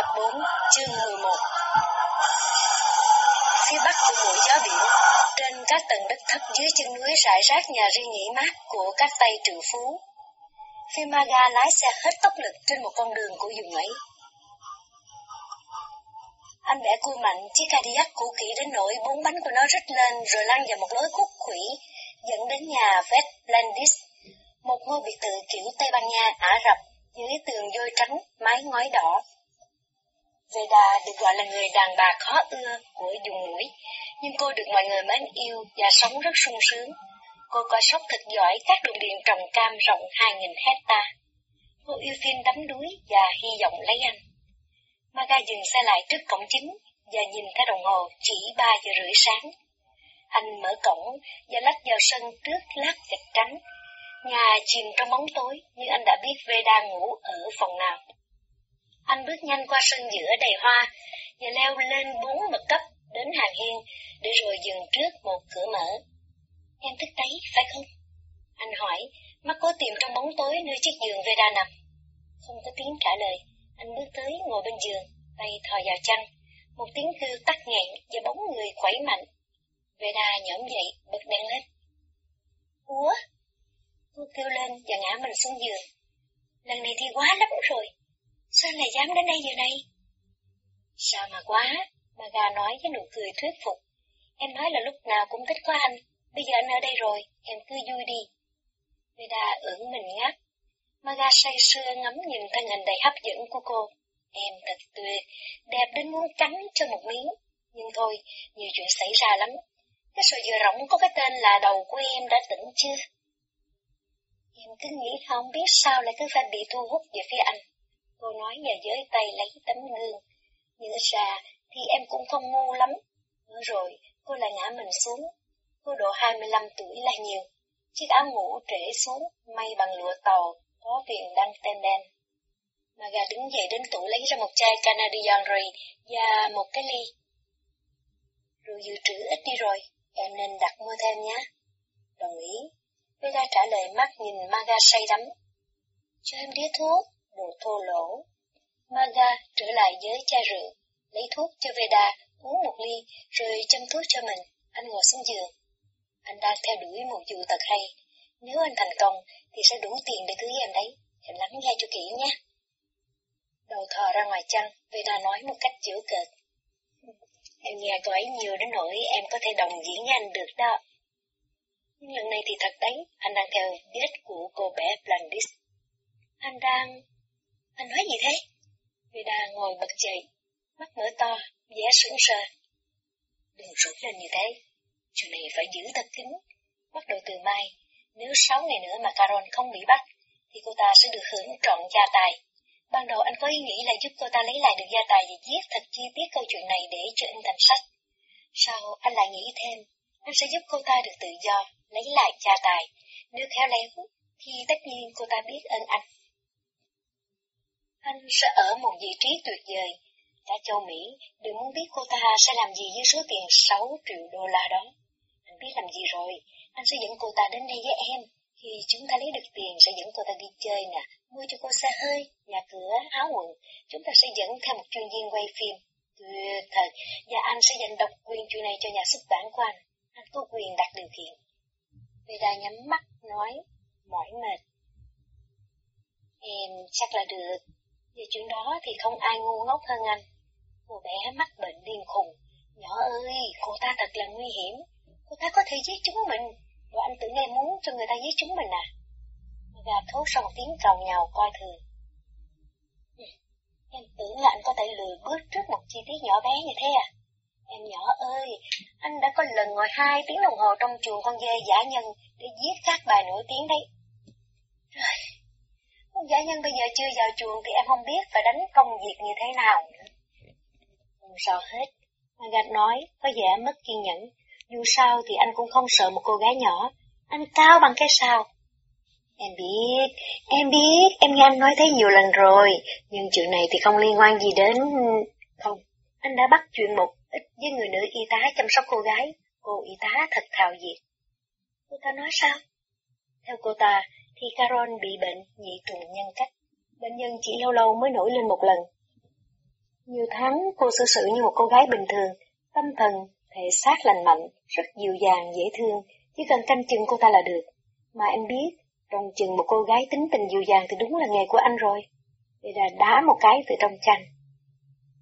Tập 4, chương 11 Phía bắc của mũi gió biển, trên các tầng đất thấp dưới chân núi rải rác nhà riêng nghỉ mát của các tay trừ phú. Phi Maga lái xe hết tốc lực trên một con đường của vùng ấy. Anh bẻ cua mạnh chiếc Cadillac cũ kỹ đến nỗi bốn bánh của nó rít lên rồi lăn vào một lối khúc khủy dẫn đến nhà Vet Landis, một ngôi biệt thự kiểu Tây Ban Nha Ả Rập dưới tường vôi trắng, mái ngói đỏ. Veda được gọi là người đàn bà khó ưa của vùng núi, nhưng cô được mọi người mến yêu và sống rất sung sướng. Cô coi sóc thật giỏi các đường điện trồng cam rộng 2.000 hecta. Cô yêu phim đắm đuối và hy vọng lấy anh. Maga dừng xe lại trước cổng chính và nhìn thấy đồng hồ chỉ 3 giờ rưỡi sáng. Anh mở cổng và lách vào sân trước lát gạch trắng Nhà chìm trong bóng tối, nhưng anh đã biết Veda ngủ ở phòng nào. Anh bước nhanh qua sân giữa đầy hoa, và leo lên bốn bậc cấp đến hàng hiên, để rồi dừng trước một cửa mở. Em thức đấy, phải không? Anh hỏi, mắt cố tìm trong bóng tối nơi chiếc giường Veda nằm. Không có tiếng trả lời, anh bước tới ngồi bên giường, tay thò vào chăn. Một tiếng kêu tắt nghẹn và bóng người khuấy mạnh. Veda nhõm dậy, bật đèn lên. Ủa? Cô kêu lên và ngã mình xuống giường. Lần này thì quá lắm rồi. Sao lại dám đến đây giờ này? Sao mà quá, mà gà nói với nụ cười thuyết phục. Em nói là lúc nào cũng thích có anh, bây giờ anh ở đây rồi, em cứ vui đi. Vida ưỡn mình ngáp. Maga say sưa ngắm nhìn thân hình đầy hấp dẫn của cô. Em thật tuyệt, đẹp đến muốn cắn cho một miếng. Nhưng thôi, nhiều chuyện xảy ra lắm. Cái sợi dừa rỗng có cái tên là đầu của em đã tỉnh chưa? Em cứ nghĩ không biết sao lại cứ phải bị thu hút về phía anh. Cô nói và giới tay lấy tấm gương. Nhớ ra thì em cũng không ngu lắm. Nữa rồi, cô lại ngã mình xuống. Cô độ 25 tuổi là nhiều. Chiếc áo ngủ trễ xuống, may bằng lụa tàu, có viền đăng tên đen. maga đứng dậy đến tủ lấy ra một chai Canadian Ray và một cái ly. Rượu dự trữ ít đi rồi, em nên đặt mua thêm nhé. Đồng ý. Vega trả lời mắt nhìn Maga say đắm. Cho em đĩa thuốc, mùa thô lỗ. Maga trở lại với chai rượu, lấy thuốc cho Veda, uống một ly, rồi châm thuốc cho mình. Anh ngồi xuống giường. Anh đang theo đuổi một vụ tật hay. Nếu anh thành công, thì sẽ đủ tiền để cưới em đấy. Em lắng nghe cho kỹ nhé. Đầu thò ra ngoài chăn, Veda nói một cách chữa cợt. Em nghe cô ấy nhiều đến nỗi em có thể đồng diễn với anh được đó. Nhưng lần này thì thật đấy, anh đang theo vết của cô bé Blandis. Anh đang... Anh nói gì thế? Vida ngồi bật dậy, mắt mở to, vẻ sững sờ. Đừng rút lên như thế. Chuyện này phải giữ thật kín. Bắt đầu từ mai, nếu sáu ngày nữa mà Caron không bị bắt, thì cô ta sẽ được hưởng trọn gia tài. Ban đầu anh có ý nghĩ là giúp cô ta lấy lại được gia tài và viết thật chi tiết câu chuyện này để cho in thành sách. Sau anh lại nghĩ thêm, anh sẽ giúp cô ta được tự do, lấy lại gia tài. Nếu khéo léo, thì tất nhiên cô ta biết ơn anh. Anh sẽ ở một vị trí tuyệt vời. Cả châu Mỹ đừng muốn biết cô ta sẽ làm gì với số tiền 6 triệu đô la đó. Anh biết làm gì rồi, anh sẽ dẫn cô ta đến đây với em. Khi chúng ta lấy được tiền sẽ dẫn cô ta đi chơi nè, mua cho cô xe hơi, nhà cửa, áo quần. Chúng ta sẽ dẫn theo một chuyên viên quay phim. Tuyệt thật, và anh sẽ dành độc quyền chuyện này cho nhà xuất bản của anh. Anh có quyền đặt điều kiện. Vida nhắm mắt, nói, mỏi mệt. Em chắc là được, về chuyện đó thì không ai ngu ngốc hơn anh. Cô bé mắc bệnh điên khùng. Nhỏ ơi, cô ta thật là nguy hiểm. Cô ta có thể giết chúng mình. Và anh tưởng em muốn cho người ta giết chúng mình à? Gà thốt xong tiếng cầu nhào coi thường. Ừ, em tưởng là anh có thể lừa bước trước một chi tiết nhỏ bé như thế à? Em nhỏ ơi, anh đã có lần ngồi hai tiếng đồng hồ trong chuồng con dê giả nhân để giết các bài nổi tiếng đấy. Rồi, giả nhân bây giờ chưa vào chuồng thì em không biết phải đánh công việc như thế nào nữa. Không sao hết, Margaret nói, có vẻ mất kiên nhẫn. Dù sao thì anh cũng không sợ một cô gái nhỏ, anh cao bằng cái sao. Em biết, em biết, em nghe anh nói thế nhiều lần rồi, nhưng chuyện này thì không liên quan gì đến... Không, anh đã bắt chuyện một ít với người nữ y tá chăm sóc cô gái, cô y tá thật thào diệt. Cô ta nói sao? Theo cô ta, thì Carol bị bệnh nhị trùng nhân cách. Bệnh nhân chỉ lâu lâu mới nổi lên một lần. Nhiều tháng cô xử sự như một cô gái bình thường, tâm thần, thể xác lành mạnh, rất dịu dàng, dễ thương, chỉ cần canh chừng cô ta là được. Mà em biết, trong chừng một cô gái tính tình dịu dàng thì đúng là nghề của anh rồi. Đây là đá một cái từ trong chăn.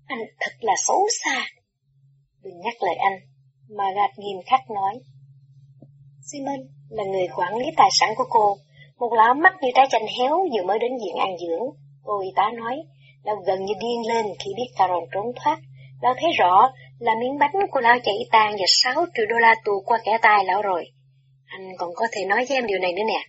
Anh thật là xấu xa. Đừng nhắc lời anh, mà gạt nghiêm khắc nói. Simon là người quản lý tài sản của cô, một lão mắt như trái chanh héo vừa mới đến viện an dưỡng. Cô y tá nói, lão gần như điên lên khi biết Caron trốn thoát. Lão thấy rõ là miếng bánh của lão chạy tan và 6 triệu đô la tù qua kẻ tay lão rồi. Anh còn có thể nói với em điều này nữa nè.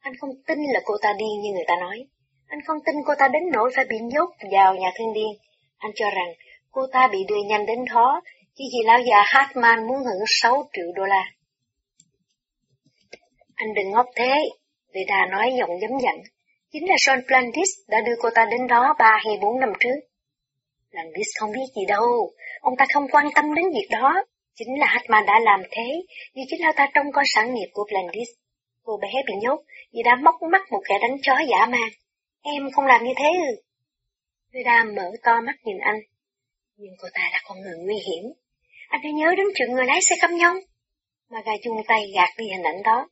Anh không tin là cô ta điên như người ta nói. Anh không tin cô ta đến nỗi phải bị nhốt vào nhà thương điên. Anh cho rằng cô ta bị đưa nhanh đến đó chỉ vì lão già Hartman muốn hưởng 6 triệu đô la. Anh đừng ngốc thế, Vida nói giọng giấm dặn, Chính là John Blandis đã đưa cô ta đến đó ba hay bốn năm trước. Blandis không biết gì đâu, ông ta không quan tâm đến việc đó. Chính là Hartman đã làm thế, vì chính ông ta trông coi sản nghiệp của Blandis. Cô bé bị nhốt vì đã móc mắt một kẻ đánh chó giả man. Em không làm như thế ư? Lida mở to mắt nhìn anh. Nhưng cô ta là con người nguy hiểm. Anh hãy nhớ đến chuyện người lái xe căm nhông. Mà gà chung tay gạt đi hình ảnh đó.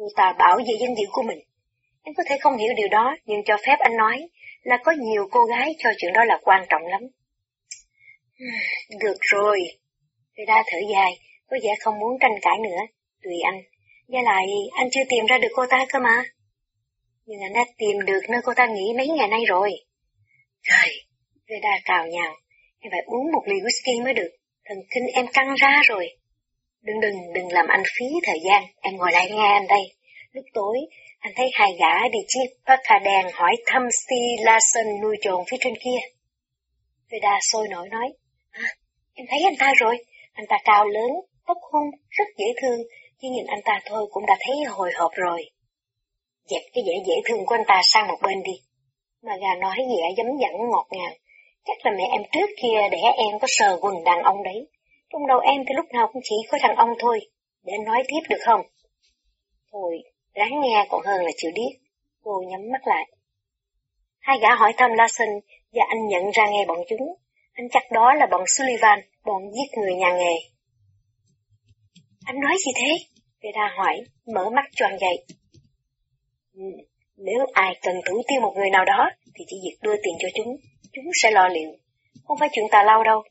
Cô ta bảo vệ danh dự của mình. Em có thể không hiểu điều đó, nhưng cho phép anh nói là có nhiều cô gái cho chuyện đó là quan trọng lắm. Được rồi. Vida thở dài, có vẻ không muốn tranh cãi nữa. Tùy anh. Và lại, anh chưa tìm ra được cô ta cơ mà. Nhưng anh đã tìm được nơi cô ta nghỉ mấy ngày nay rồi. Trời, Vida cào nhào. Em phải uống một ly whisky mới được. Thần kinh em căng ra rồi. Đừng đừng, đừng làm anh phí thời gian. Em ngồi lại nghe anh đây. Lúc tối, anh thấy hai gã đi chiếc đèn hỏi thăm Steve Larson nuôi trồn phía trên kia. Veda sôi nổi nói. À, em thấy anh ta rồi. Anh ta cao lớn, tóc hung, rất dễ thương. Chỉ nhìn anh ta thôi cũng đã thấy hồi hộp rồi. Dẹp cái vẻ dễ thương của anh ta sang một bên đi. Mà gà nói vẻ dấm dẫn ngọt ngào. Chắc là mẹ em trước kia để em có sờ quần đàn ông đấy. Trong đầu em thì lúc nào cũng chỉ có thằng ông thôi. Để nói tiếp được không? Thôi, ráng nghe còn hơn là chịu điếc. Cô nhắm mắt lại. Hai gã hỏi thăm Larson và anh nhận ra ngay bọn chúng. Anh chắc đó là bọn Sullivan, bọn giết người nhà nghề. Anh nói gì thế? Veda hỏi, mở mắt tròn dậy. Ừ, nếu ai cần thủ tiêu một người nào đó, thì chỉ việc đưa tiền cho chúng, chúng sẽ lo liệu. Không phải chuyện tà lao đâu.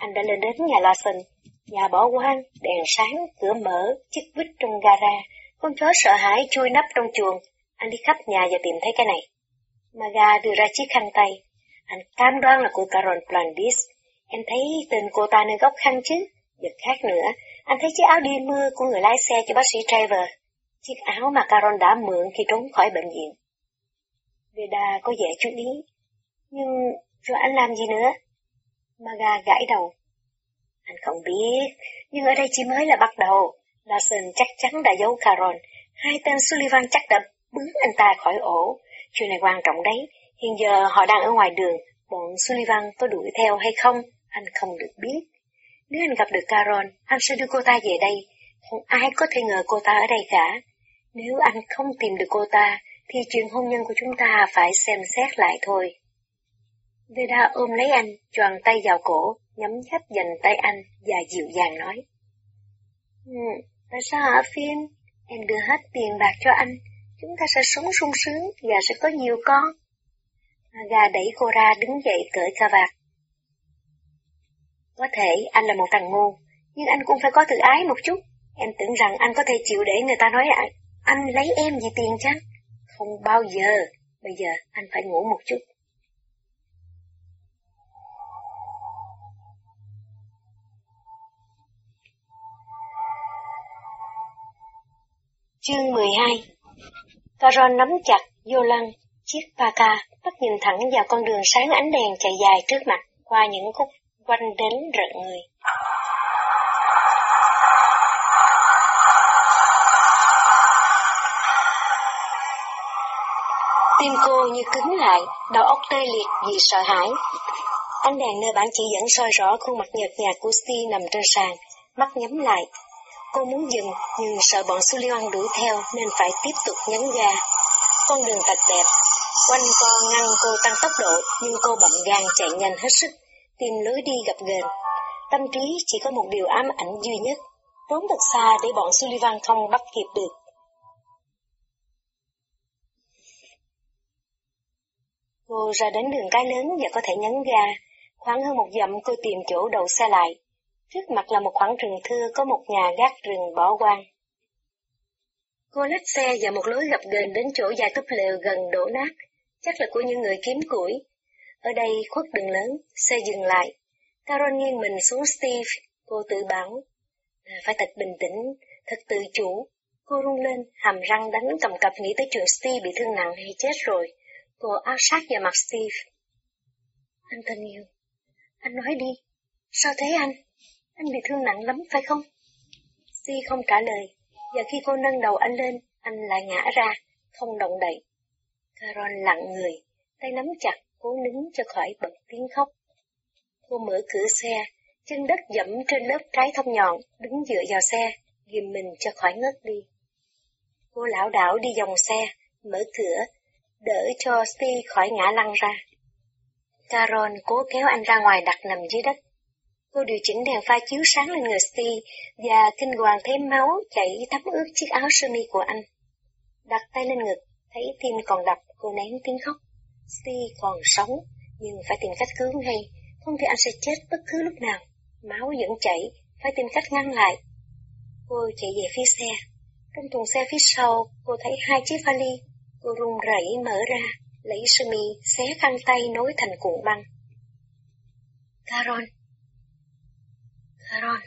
Anh đã lên đến nhà Lawson, nhà bỏ hoang, đèn sáng, cửa mở, chiếc vít trong gara, con chó sợ hãi chui nắp trong chuồng. Anh đi khắp nhà và tìm thấy cái này. Maga đưa ra chiếc khăn tay. Anh cam đoan là của Carol Blandis. Em thấy tên cô ta nơi góc khăn chứ? Giật khác nữa, anh thấy chiếc áo đi mưa của người lái xe cho bác sĩ Trevor. Chiếc áo mà Carol đã mượn khi trốn khỏi bệnh viện. Veda có vẻ chú ý. Nhưng rồi anh làm gì nữa? Maga gãi đầu. Anh không biết, nhưng ở đây chỉ mới là bắt đầu. Larson chắc chắn đã giấu Caron. Hai tên Sullivan chắc đã bứng anh ta khỏi ổ. Chuyện này quan trọng đấy. Hiện giờ họ đang ở ngoài đường. Bọn Sullivan có đuổi theo hay không? Anh không được biết. Nếu anh gặp được Caron, anh sẽ đưa cô ta về đây. Không ai có thể ngờ cô ta ở đây cả. Nếu anh không tìm được cô ta, thì chuyện hôn nhân của chúng ta phải xem xét lại thôi. Veda ôm lấy anh, choàng tay vào cổ, nhắm nháp dành tay anh và dịu dàng nói. Ừ, tại sao hả phim Em đưa hết tiền bạc cho anh, chúng ta sẽ sống sung sướng và sẽ có nhiều con. Gà đẩy cô ra đứng dậy cởi cà vạt. Có thể anh là một thằng ngu, nhưng anh cũng phải có tự ái một chút. Em tưởng rằng anh có thể chịu để người ta nói anh, anh lấy em vì tiền chăng? Không bao giờ, bây giờ anh phải ngủ một chút. Chương 12 Caron nắm chặt vô lăng, chiếc paca bắt nhìn thẳng vào con đường sáng ánh đèn chạy dài trước mặt qua những khúc quanh đến rợn người. Tim cô như cứng lại, đầu óc tê liệt vì sợ hãi. Ánh đèn nơi bản chỉ dẫn soi rõ khuôn mặt nhợt nhạt của Steve nằm trên sàn, mắt nhắm lại, Cô muốn dừng, nhưng sợ bọn Sullivan đuổi theo nên phải tiếp tục nhấn ga. Con đường thật đẹp, quanh co ngăn cô tăng tốc độ, nhưng cô bậm gan chạy nhanh hết sức. tìm lối đi gặp gần Tâm trí chỉ có một điều ám ảnh duy nhất, trốn thật xa để bọn Sullivan không bắt kịp được. Cô ra đến đường cái lớn và có thể nhấn ga. Khoảng hơn một dặm cô tìm chỗ đậu xe lại. Trước mặt là một khoảng rừng thưa có một nhà gác rừng bỏ hoang. Cô lách xe và một lối gập ghềnh đến chỗ dài túp lều gần đổ nát, chắc là của những người kiếm củi. Ở đây khuất đường lớn, xe dừng lại. caron nghiêng mình xuống Steve, cô tự bảo. À, phải thật bình tĩnh, thật tự chủ. Cô run lên, hàm răng đánh cầm cập nghĩ tới chuyện Steve bị thương nặng hay chết rồi. Cô áp sát vào mặt Steve. Anh thân yêu, anh nói đi, sao thế anh? Anh bị thương nặng lắm phải không? Si không trả lời, và khi cô nâng đầu anh lên, anh lại ngã ra, không động đậy. Caron lặng người, tay nắm chặt, cố nín cho khỏi bật tiếng khóc. Cô mở cửa xe, chân đất dẫm trên lớp trái thông nhọn, đứng dựa vào xe, ghim mình cho khỏi ngất đi. Cô lão đảo đi vòng xe, mở cửa, đỡ cho Steve khỏi ngã lăn ra. Caron cố kéo anh ra ngoài đặt nằm dưới đất. Cô điều chỉnh đèn pha chiếu sáng lên người Steve và kinh hoàng thấy máu chảy thấm ướt chiếc áo sơ mi của anh. Đặt tay lên ngực, thấy tim còn đập, cô nén tiếng khóc. Steve còn sống, nhưng phải tìm cách cứu ngay, không thì anh sẽ chết bất cứ lúc nào. Máu vẫn chảy, phải tìm cách ngăn lại. Cô chạy về phía xe. Trong thùng xe phía sau, cô thấy hai chiếc vali. Cô run rẩy mở ra, lấy sơ mi, xé khăn tay nối thành cuộn băng. Caron. Aaron.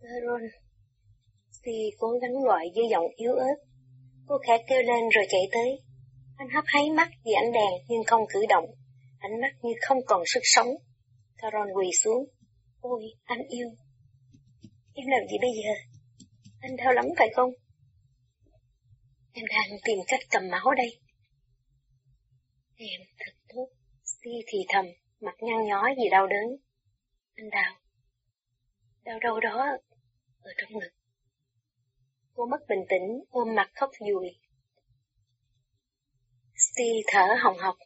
Aaron. Thì cố gắng gọi với giọng yếu ớt. Cô khẽ kêu lên rồi chạy tới. Anh hấp háy mắt vì ánh đèn nhưng không cử động. Ánh mắt như không còn sức sống. Carol quỳ xuống. Ôi, anh yêu. Em làm gì bây giờ? Anh đau lắm phải không? Em đang tìm cách cầm máu đây. Em thật tốt. Steve thì thầm, mặt nhăn nhó vì đau đớn. Anh đau. Đau đâu đó, ở trong ngực. Cô mất bình tĩnh, ôm mặt khóc dùi. Steve thở hồng hộc.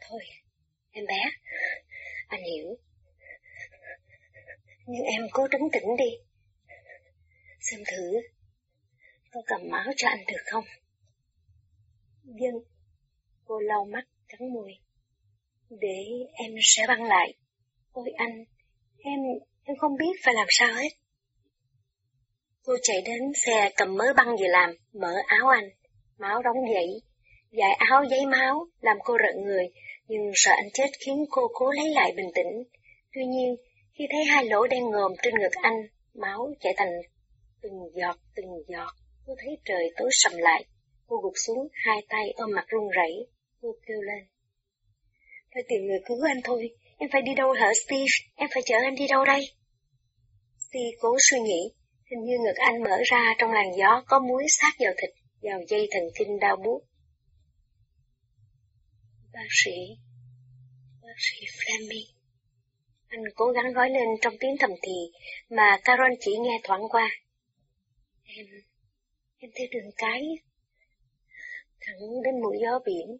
Thôi, em bé, anh hiểu. Nhưng em cố trấn tĩnh đi. Xem thử, có cầm máu cho anh được không? Dân, cô lau mắt, cắn môi. Để em sẽ băng lại. Ôi anh, em, em không biết phải làm sao hết. Cô chạy đến xe cầm mớ băng về làm, mở áo anh, máu đóng dậy, dài áo giấy máu, làm cô rợn người, nhưng sợ anh chết khiến cô cố lấy lại bình tĩnh. Tuy nhiên, khi thấy hai lỗ đen ngòm trên ngực anh, máu chảy thành từng giọt từng giọt, cô thấy trời tối sầm lại. Cô gục xuống, hai tay ôm mặt run rẩy, cô kêu lên. Tôi tìm người cứu anh thôi, em phải đi đâu hả Steve, em phải chở anh đi đâu đây? Steve cố suy nghĩ, hình như ngực anh mở ra trong làn gió có muối sát vào thịt, vào dây thần kinh đau buốt. Bác sĩ, bác sĩ Fleming. Anh cố gắng gói lên trong tiếng thầm thì mà Carol chỉ nghe thoáng qua. Em, em theo đường cái, thẳng đến mũi gió biển.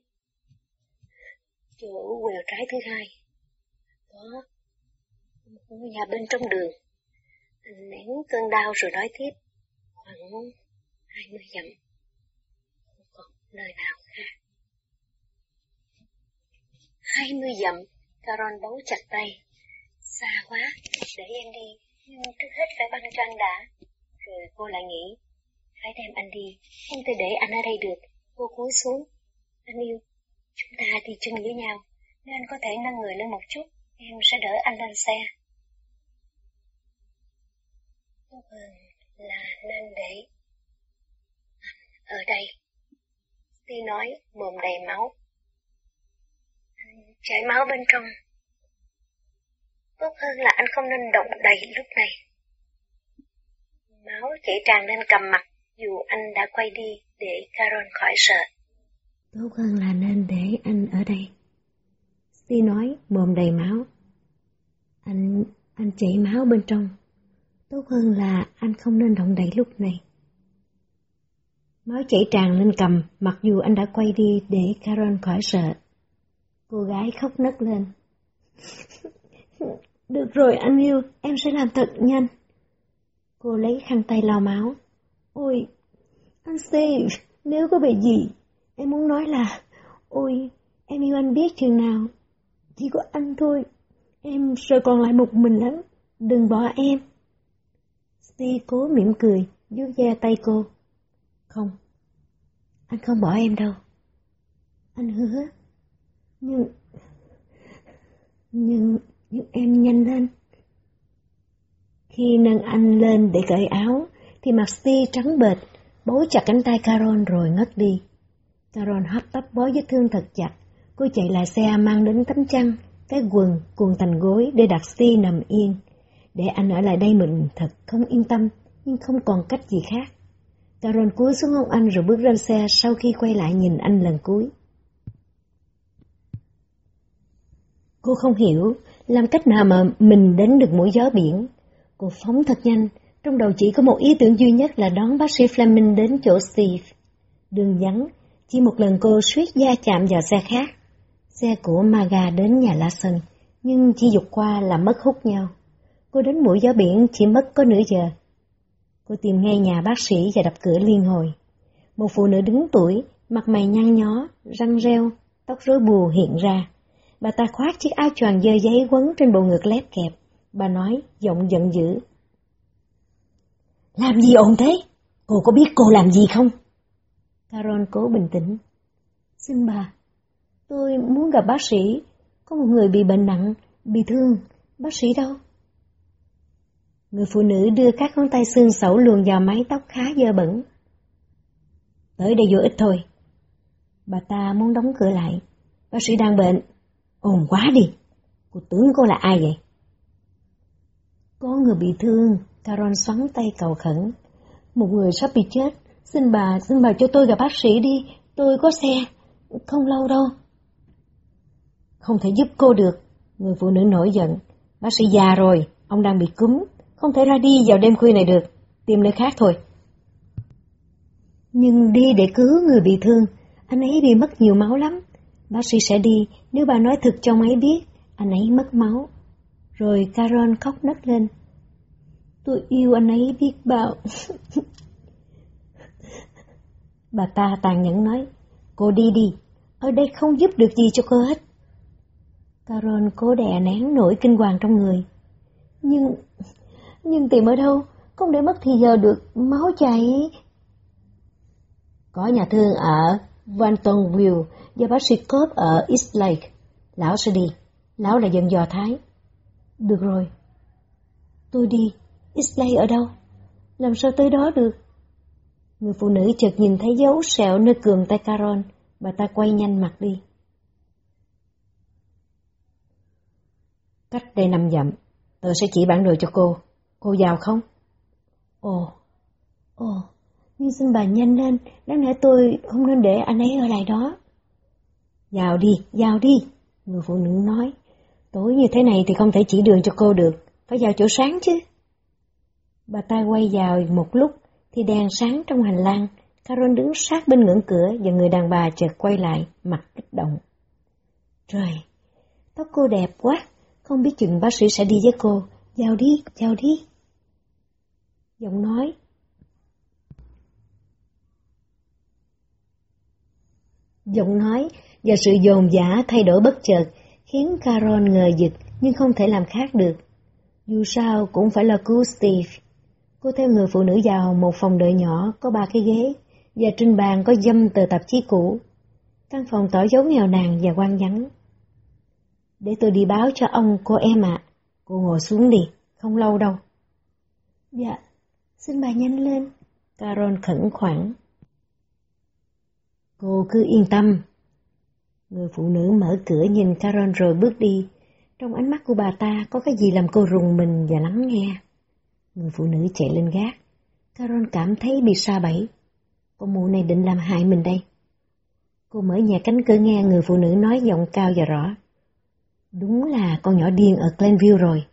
Chỗ quẹo trái thứ hai. Có một nhà bên trong đường. Anh nén cơn đau rồi nói tiếp. Khoảng hai mươi dặm. Không còn nơi nào khác. Hai mươi dặm, Caron bấu chặt tay. Xa quá, để em đi, nhưng trước hết phải băng cho anh đã. Rồi cô lại nghĩ, phải đem anh đi, không thể để anh ở đây được. Cô cúi xuống. Anh yêu, chúng ta đi chung với nhau, nên anh có thể nâng người lên một chút, em sẽ đỡ anh lên xe. Tốt hơn là nên để ở đây. Ti nói, mồm đầy máu. Anh chảy máu bên trong. Tốt hơn là anh không nên động đầy lúc này. Máu chảy tràn lên cầm mặt dù anh đã quay đi để caron khỏi sợ. Tốt hơn là nên để anh ở đây. Steve nói mồm đầy máu. Anh, anh chảy máu bên trong. Tốt hơn là anh không nên động đậy lúc này. Máu chảy tràn lên cầm, mặc dù anh đã quay đi để Carol khỏi sợ. Cô gái khóc nấc lên. Được rồi anh yêu, em sẽ làm thật nhanh. Cô lấy khăn tay lau máu. Ôi, anh Steve, nếu có bị gì, em muốn nói là, ôi, em yêu anh biết chừng nào. Chỉ có anh thôi, em sợ còn lại một mình lắm, đừng bỏ em. Steve cố mỉm cười, vuốt da tay cô. Không, anh không bỏ em đâu. Anh hứa. Nhưng... Nhưng... Nhưng em nhanh lên. Khi nâng anh lên để cởi áo, thì mặt Steve trắng bệch, bấu chặt cánh tay Carol rồi ngất đi. Carol hấp tấp bó vết thương thật chặt, cô chạy lại xe mang đến tấm chăn, cái quần, cuồng thành gối để đặt Steve nằm yên. Để anh ở lại đây mình thật không yên tâm, nhưng không còn cách gì khác. Carol cúi xuống hôn anh rồi bước lên xe sau khi quay lại nhìn anh lần cuối. Cô không hiểu làm cách nào mà mình đến được mũi gió biển. Cô phóng thật nhanh, trong đầu chỉ có một ý tưởng duy nhất là đón bác sĩ Fleming đến chỗ Steve. Đường vắng, chỉ một lần cô suýt da chạm vào xe khác. Xe của Maga đến nhà Larson, nhưng chỉ dục qua là mất hút nhau. Cô đến mũi gió biển chỉ mất có nửa giờ. Cô tìm ngay nhà bác sĩ và đập cửa liên hồi. Một phụ nữ đứng tuổi, mặt mày nhăn nhó, răng reo, tóc rối bù hiện ra. Bà ta khoác chiếc áo choàng dơ giấy quấn trên bộ ngực lép kẹp. Bà nói, giọng giận dữ. Làm gì ồn thế? Cô có biết cô làm gì không? Carol cố bình tĩnh. Xin bà, tôi muốn gặp bác sĩ. Có một người bị bệnh nặng, bị thương. Bác sĩ đâu? Người phụ nữ đưa các ngón tay xương sẩu luồn vào mái tóc khá dơ bẩn. Tới đây vô ích thôi. Bà ta muốn đóng cửa lại. Bác sĩ đang bệnh. Ồn quá đi. Cô tưởng cô là ai vậy? Có người bị thương, Caron xoắn tay cầu khẩn. Một người sắp bị chết. Xin bà, xin bà cho tôi gặp bác sĩ đi. Tôi có xe. Không lâu đâu. Không thể giúp cô được. Người phụ nữ nổi giận. Bác sĩ già rồi, ông đang bị cúm, không thể ra đi vào đêm khuya này được, tìm nơi khác thôi. Nhưng đi để cứu người bị thương, anh ấy bị mất nhiều máu lắm. Bác sĩ sẽ đi nếu bà nói thật cho ông ấy biết, anh ấy mất máu. Rồi Carol khóc nấc lên. Tôi yêu anh ấy biết bao. bà ta tàn nhẫn nói, cô đi đi, ở đây không giúp được gì cho cô hết. Carol cố đè nén nỗi kinh hoàng trong người. Nhưng nhưng tìm ở đâu, không để mất thì giờ được, máu chảy. Có nhà thương ở Vantonville và bác sĩ Cobb ở East Lake. Lão sẽ đi, lão là dân dò Thái. Được rồi. Tôi đi, East Lake ở đâu? Làm sao tới đó được? Người phụ nữ chợt nhìn thấy dấu sẹo nơi cường tay Caron, bà ta quay nhanh mặt đi. Cách đây năm dặm, tôi sẽ chỉ bản đồ cho cô. Cô giàu không? Ồ, ồ, nhưng xin bà nhanh lên, đáng lẽ tôi không nên để anh ấy ở lại đó. Giàu đi, giàu đi, người phụ nữ nói. Tối như thế này thì không thể chỉ đường cho cô được, phải vào chỗ sáng chứ. Bà ta quay vào một lúc thì đèn sáng trong hành lang, Carol đứng sát bên ngưỡng cửa và người đàn bà chợt quay lại, mặt kích động. Trời, tóc cô đẹp quá, không biết chừng bác sĩ sẽ đi với cô, vào đi, vào đi giọng nói. Giọng nói và sự dồn dã thay đổi bất chợt khiến Carol ngờ vực nhưng không thể làm khác được. Dù sao cũng phải là cứu Steve. Cô theo người phụ nữ vào một phòng đợi nhỏ có ba cái ghế và trên bàn có dâm tờ tạp chí cũ. Căn phòng tỏ dấu nghèo nàn và quan vắng. Để tôi đi báo cho ông cô em ạ. Cô ngồi xuống đi, không lâu đâu. Dạ, Xin bà nhanh lên. Carol khẩn khoản. Cô cứ yên tâm. Người phụ nữ mở cửa nhìn Carol rồi bước đi. Trong ánh mắt của bà ta có cái gì làm cô rùng mình và lắng nghe. Người phụ nữ chạy lên gác. Carol cảm thấy bị sa bẫy. Con mụ này định làm hại mình đây. Cô mở nhà cánh cửa nghe người phụ nữ nói giọng cao và rõ. Đúng là con nhỏ điên ở Glenview rồi.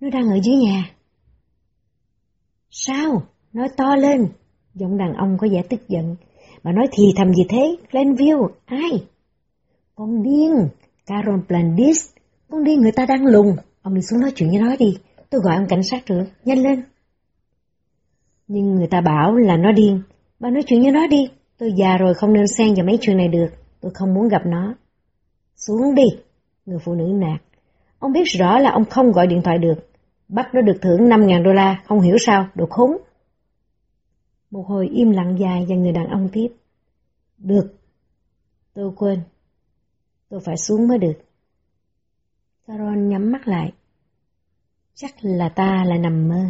Nó đang ở dưới nhà. Sao? Nói to lên. Giọng đàn ông có vẻ tức giận. Mà nói thì thầm gì thế? Glenview. ai? Con điên, Carol Blandis. Con điên người ta đang lùng. Ông đi xuống nói chuyện với nó đi. Tôi gọi ông cảnh sát trưởng, nhanh lên. Nhưng người ta bảo là nó điên. Bà nói chuyện với nó đi. Tôi già rồi không nên xen vào mấy chuyện này được. Tôi không muốn gặp nó. Xuống đi. Người phụ nữ nạt. Ông biết rõ là ông không gọi điện thoại được. Bắt nó được thưởng 5.000 đô la, không hiểu sao, đồ khốn. Một hồi im lặng dài và người đàn ông tiếp. Được. Tôi quên. Tôi phải xuống mới được. saron nhắm mắt lại. Chắc là ta lại nằm mơ.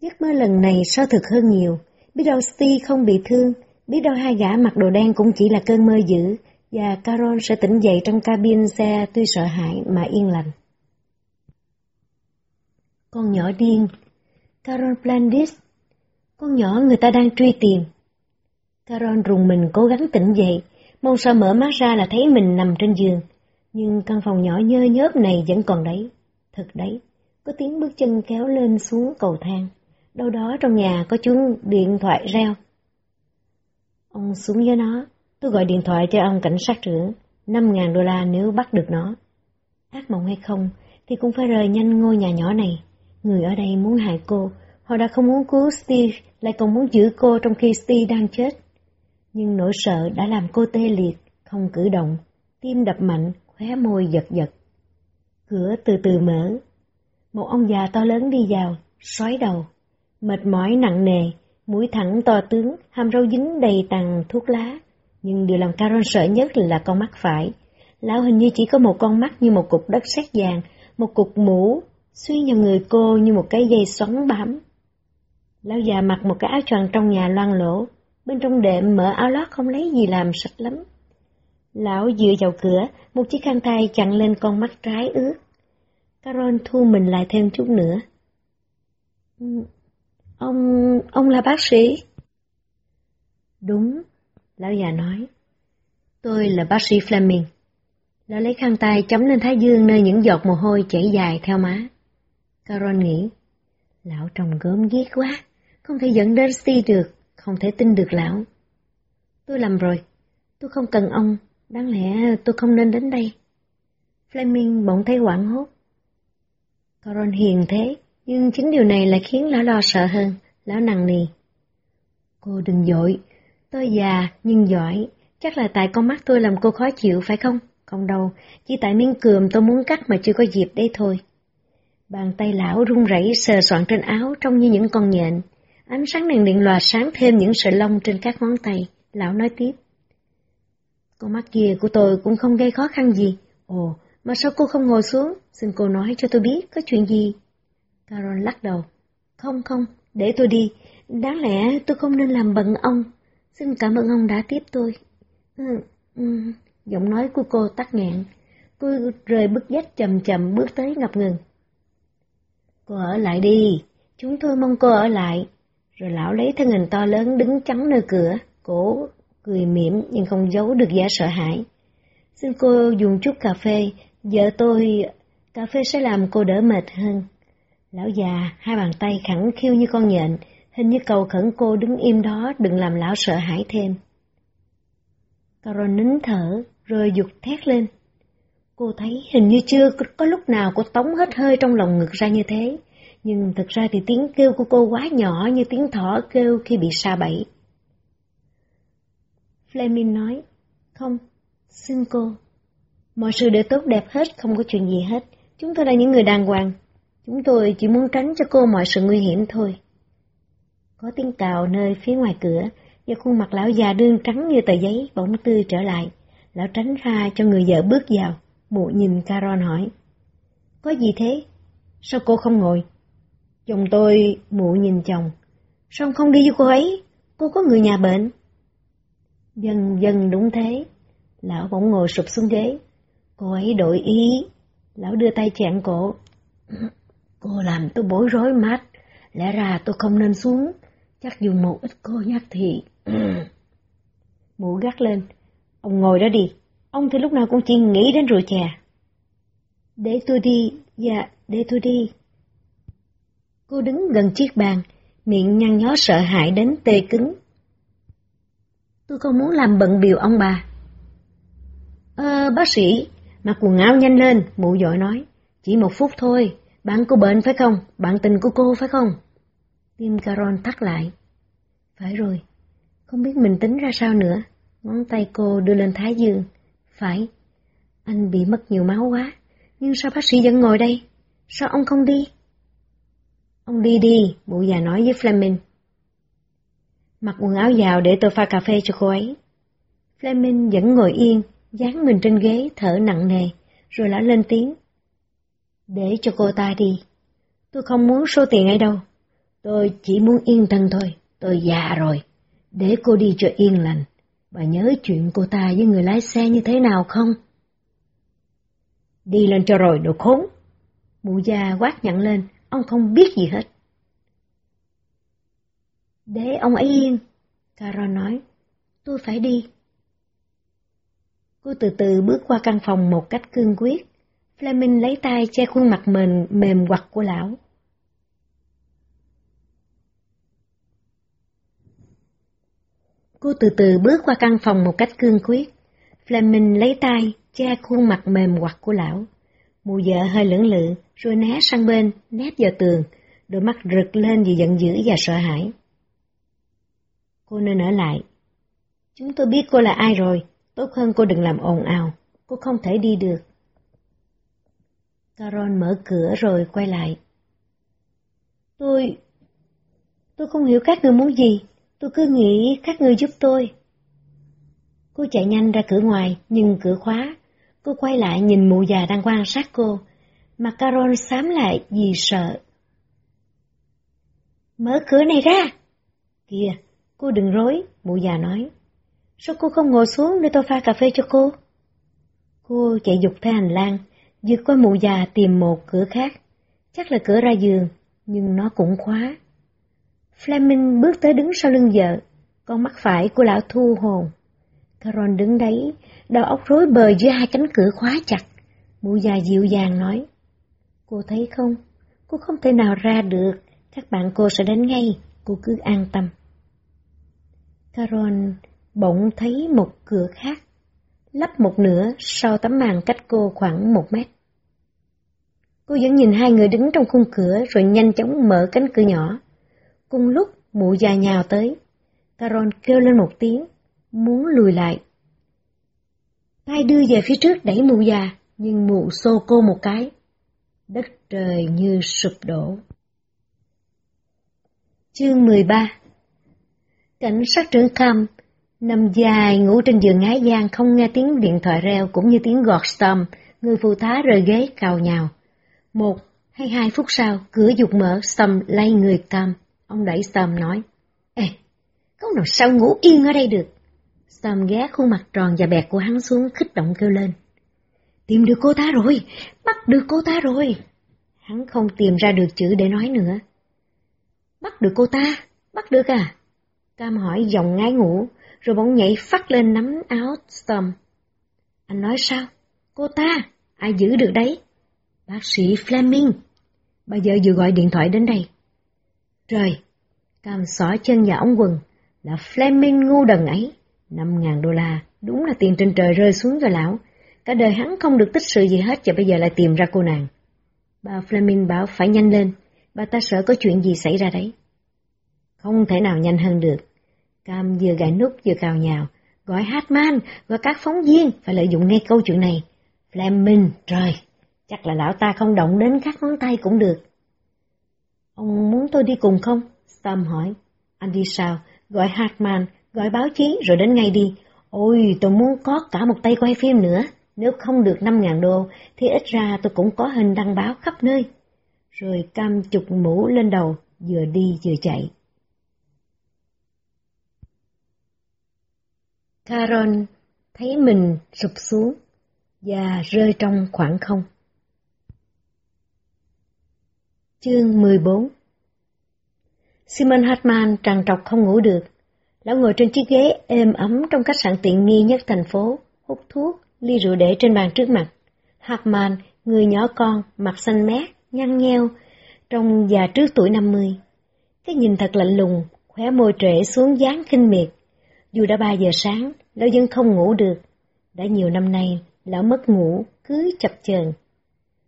Giấc mơ lần này sao thực hơn nhiều. Biết đâu Steve không bị thương, biết đâu hai gã mặc đồ đen cũng chỉ là cơn mơ dữ, và Carol sẽ tỉnh dậy trong cabin xe tuy sợ hãi mà yên lành. Con nhỏ điên, Carol Blandis, con nhỏ người ta đang truy tìm. Carol rùng mình cố gắng tỉnh dậy, mong sao mở mắt ra là thấy mình nằm trên giường. Nhưng căn phòng nhỏ nhơ nhớp này vẫn còn đấy. Thật đấy, có tiếng bước chân kéo lên xuống cầu thang. Đâu đó trong nhà có chuông điện thoại reo. Ông xuống với nó, tôi gọi điện thoại cho ông cảnh sát trưởng, 5.000 đô la nếu bắt được nó. Ác mộng hay không, thì cũng phải rời nhanh ngôi nhà nhỏ này. Người ở đây muốn hại cô, họ đã không muốn cứu Steve, lại còn muốn giữ cô trong khi Steve đang chết. Nhưng nỗi sợ đã làm cô tê liệt, không cử động, tim đập mạnh, khóe môi giật giật. Cửa từ từ mở. Một ông già to lớn đi vào, xoáy đầu, mệt mỏi nặng nề, mũi thẳng to tướng, hàm râu dính đầy tàn thuốc lá. Nhưng điều làm Caron sợ nhất là con mắt phải. Lão hình như chỉ có một con mắt như một cục đất sét vàng, một cục mũ, suy vào người cô như một cái dây xoắn bám. Lão già mặc một cái áo choàng trong nhà loang lỗ, bên trong đệm mở áo lót không lấy gì làm sạch lắm. Lão dựa vào cửa, một chiếc khăn tay chặn lên con mắt trái ướt. Carol thu mình lại thêm chút nữa. Ông... ông là bác sĩ? Đúng, lão già nói. Tôi là bác sĩ Fleming. Lão lấy khăn tay chấm lên thái dương nơi những giọt mồ hôi chảy dài theo má. Carol nghĩ, lão trông gớm ghiếc quá, không thể dẫn đến Steve được, không thể tin được lão. Tôi làm rồi, tôi không cần ông, đáng lẽ tôi không nên đến đây. Fleming bỗng thấy hoảng hốt. Coron hiền thế, nhưng chính điều này lại khiến lão lo sợ hơn, lão nặng nì. Cô đừng dội, tôi già nhưng giỏi, chắc là tại con mắt tôi làm cô khó chịu phải không? Không đâu, chỉ tại miếng cườm tôi muốn cắt mà chưa có dịp đây thôi. Bàn tay lão run rẩy sờ soạn trên áo trông như những con nhện. Ánh sáng đèn điện lòa sáng thêm những sợi lông trên các ngón tay. Lão nói tiếp. Con mắt kia của tôi cũng không gây khó khăn gì. Ồ, mà sao cô không ngồi xuống? Xin cô nói cho tôi biết có chuyện gì. Carol lắc đầu. Không không, để tôi đi. Đáng lẽ tôi không nên làm bận ông. Xin cảm ơn ông đã tiếp tôi. Ừ, ừ. Giọng nói của cô tắt nghẹn. Cô rời bức dách chậm chậm bước tới ngập ngừng. Cô ở lại đi, chúng tôi mong cô ở lại. Rồi lão lấy thân hình to lớn đứng chắn nơi cửa, cổ cười mỉm nhưng không giấu được vẻ sợ hãi. Xin cô dùng chút cà phê, vợ tôi... Cà phê sẽ làm cô đỡ mệt hơn. Lão già, hai bàn tay khẳng khiêu như con nhện, hình như cầu khẩn cô đứng im đó đừng làm lão sợ hãi thêm. Carol nín thở, rồi dục thét lên. Cô thấy hình như chưa có lúc nào cô tống hết hơi trong lòng ngực ra như thế, nhưng thực ra thì tiếng kêu của cô quá nhỏ như tiếng thỏ kêu khi bị sa bẫy. Fleming nói, không, xin cô. Mọi sự đều tốt đẹp hết, không có chuyện gì hết. Chúng tôi là những người đàng hoàng. Chúng tôi chỉ muốn tránh cho cô mọi sự nguy hiểm thôi. Có tiếng cào nơi phía ngoài cửa, và khuôn mặt lão già đương trắng như tờ giấy bỗng tươi trở lại. Lão tránh ra cho người vợ bước vào. Mụ nhìn Caron hỏi. Có gì thế? Sao cô không ngồi? Chồng tôi, mụ nhìn chồng. Sao không đi với cô ấy? Cô có người nhà bệnh. Dần dần đúng thế. Lão bỗng ngồi sụp xuống ghế. Cô ấy đổi ý. Lão đưa tay chẹn cổ. Cô làm tôi bối rối mắt. Lẽ ra tôi không nên xuống. Chắc dùng một ít cô nhắc thì... Mụ gắt lên. Ông ngồi đó đi. Ông thì lúc nào cũng chỉ nghĩ đến rượu chè. Để tôi đi, dạ, để tôi đi. Cô đứng gần chiếc bàn, miệng nhăn nhó sợ hãi đến tê cứng. Tôi không muốn làm bận biểu ông bà. Ờ, bác sĩ, mặc quần áo nhanh lên, mụ dội nói. Chỉ một phút thôi, bạn của bệnh phải không? Bạn tình của cô phải không? Tim Caron thắt lại. Phải rồi, không biết mình tính ra sao nữa. Ngón tay cô đưa lên thái dương. Phải, anh bị mất nhiều máu quá. Nhưng sao bác sĩ vẫn ngồi đây? Sao ông không đi? Ông đi đi, mụ già nói với Fleming. Mặc quần áo vào để tôi pha cà phê cho cô ấy. Fleming vẫn ngồi yên, dán mình trên ghế, thở nặng nề, rồi lão lên tiếng. Để cho cô ta đi. Tôi không muốn số tiền ấy đâu. Tôi chỉ muốn yên thân thôi. Tôi già rồi. Để cô đi cho yên lành. Bà nhớ chuyện cô ta với người lái xe như thế nào không? Đi lên cho rồi, đồ khốn. Mụ già quát nhận lên, ông không biết gì hết. Để ông ấy yên, Carol nói, tôi phải đi. Cô từ từ bước qua căn phòng một cách cương quyết. Fleming lấy tay che khuôn mặt mềm, mềm quặt của lão. Cô từ từ bước qua căn phòng một cách cương quyết. Fleming lấy tay che khuôn mặt mềm quặt của lão. Mụ vợ hơi lưỡng lự, rồi né sang bên, nép vào tường, đôi mắt rực lên vì giận dữ và sợ hãi. Cô nên ở lại. Chúng tôi biết cô là ai rồi, tốt hơn cô đừng làm ồn ào, cô không thể đi được. Carol mở cửa rồi quay lại. Tôi... tôi không hiểu các người muốn gì, tôi cứ nghĩ các người giúp tôi. Cô chạy nhanh ra cửa ngoài, nhưng cửa khóa. Cô quay lại nhìn mụ già đang quan sát cô, mà Carol xám lại vì sợ. Mở cửa này ra! Kìa, cô đừng rối, mụ già nói. Sao cô không ngồi xuống để tôi pha cà phê cho cô? Cô chạy dục theo hành lang, vượt qua mụ già tìm một cửa khác. Chắc là cửa ra giường, nhưng nó cũng khóa. Fleming bước tới đứng sau lưng vợ, con mắt phải của lão thu hồn. Carol đứng đấy, đầu óc rối bời dưới hai cánh cửa khóa chặt. Mụ già dịu dàng nói, Cô thấy không, cô không thể nào ra được, các bạn cô sẽ đến ngay, cô cứ an tâm. Carol bỗng thấy một cửa khác, lắp một nửa sau tấm màn cách cô khoảng một mét. Cô vẫn nhìn hai người đứng trong khung cửa rồi nhanh chóng mở cánh cửa nhỏ. Cùng lúc mụ già nhào tới, caron kêu lên một tiếng, muốn lùi lại. Tay đưa về phía trước đẩy mụ già, nhưng mụ xô cô một cái. Đất trời như sụp đổ. Chương 13 Cảnh sát trưởng Cam nằm dài ngủ trên giường ngái giang không nghe tiếng điện thoại reo cũng như tiếng gọt stom, người phụ tá rời ghế cào nhào. Một hay hai phút sau, cửa dục mở, stom lay người Cam. Ông đẩy stom nói, Ê, không nào sao ngủ yên ở đây được. Stom ghé khuôn mặt tròn và bẹt của hắn xuống khích động kêu lên. Tìm được cô ta rồi, bắt được cô ta rồi. Hắn không tìm ra được chữ để nói nữa. Bắt được cô ta, bắt được à? Cam hỏi giọng ngái ngủ, rồi bỗng nhảy phát lên nắm áo Storm. Anh nói sao? Cô ta, ai giữ được đấy? Bác sĩ Fleming. Bây giờ vừa gọi điện thoại đến đây. Trời, Cam xỏ chân nhà ống quần, là Fleming ngu đần ấy. Năm ngàn đô la, đúng là tiền trên trời rơi xuống cho lão. Cả đời hắn không được tích sự gì hết và bây giờ lại tìm ra cô nàng. Bà Fleming bảo phải nhanh lên, bà ta sợ có chuyện gì xảy ra đấy. Không thể nào nhanh hơn được. Cam vừa gãi nút vừa cào nhào, gọi Hartman, gọi các phóng viên phải lợi dụng ngay câu chuyện này. Fleming, trời, chắc là lão ta không động đến các ngón tay cũng được. Ông muốn tôi đi cùng không? Stom hỏi. Anh đi sao? Gọi Hartman, gọi báo chí rồi đến ngay đi. Ôi, tôi muốn có cả một tay quay phim nữa. Nếu không được 5.000 đô, thì ít ra tôi cũng có hình đăng báo khắp nơi. Rồi cam chụp mũ lên đầu, vừa đi vừa chạy. Carol thấy mình sụp xuống và rơi trong khoảng không. Chương 14 Simon Hartman tràn trọc không ngủ được. Lão ngồi trên chiếc ghế êm ấm trong khách sạn tiện nghi nhất thành phố, hút thuốc, ly rượu để trên bàn trước mặt. Hartman, người nhỏ con, mặt xanh mét, nhăn nheo, trông già trước tuổi 50. Cái nhìn thật lạnh lùng, khóe môi trễ xuống dáng kinh miệt. Dù đã ba giờ sáng, lão vẫn không ngủ được. Đã nhiều năm nay, lão mất ngủ, cứ chập chờn.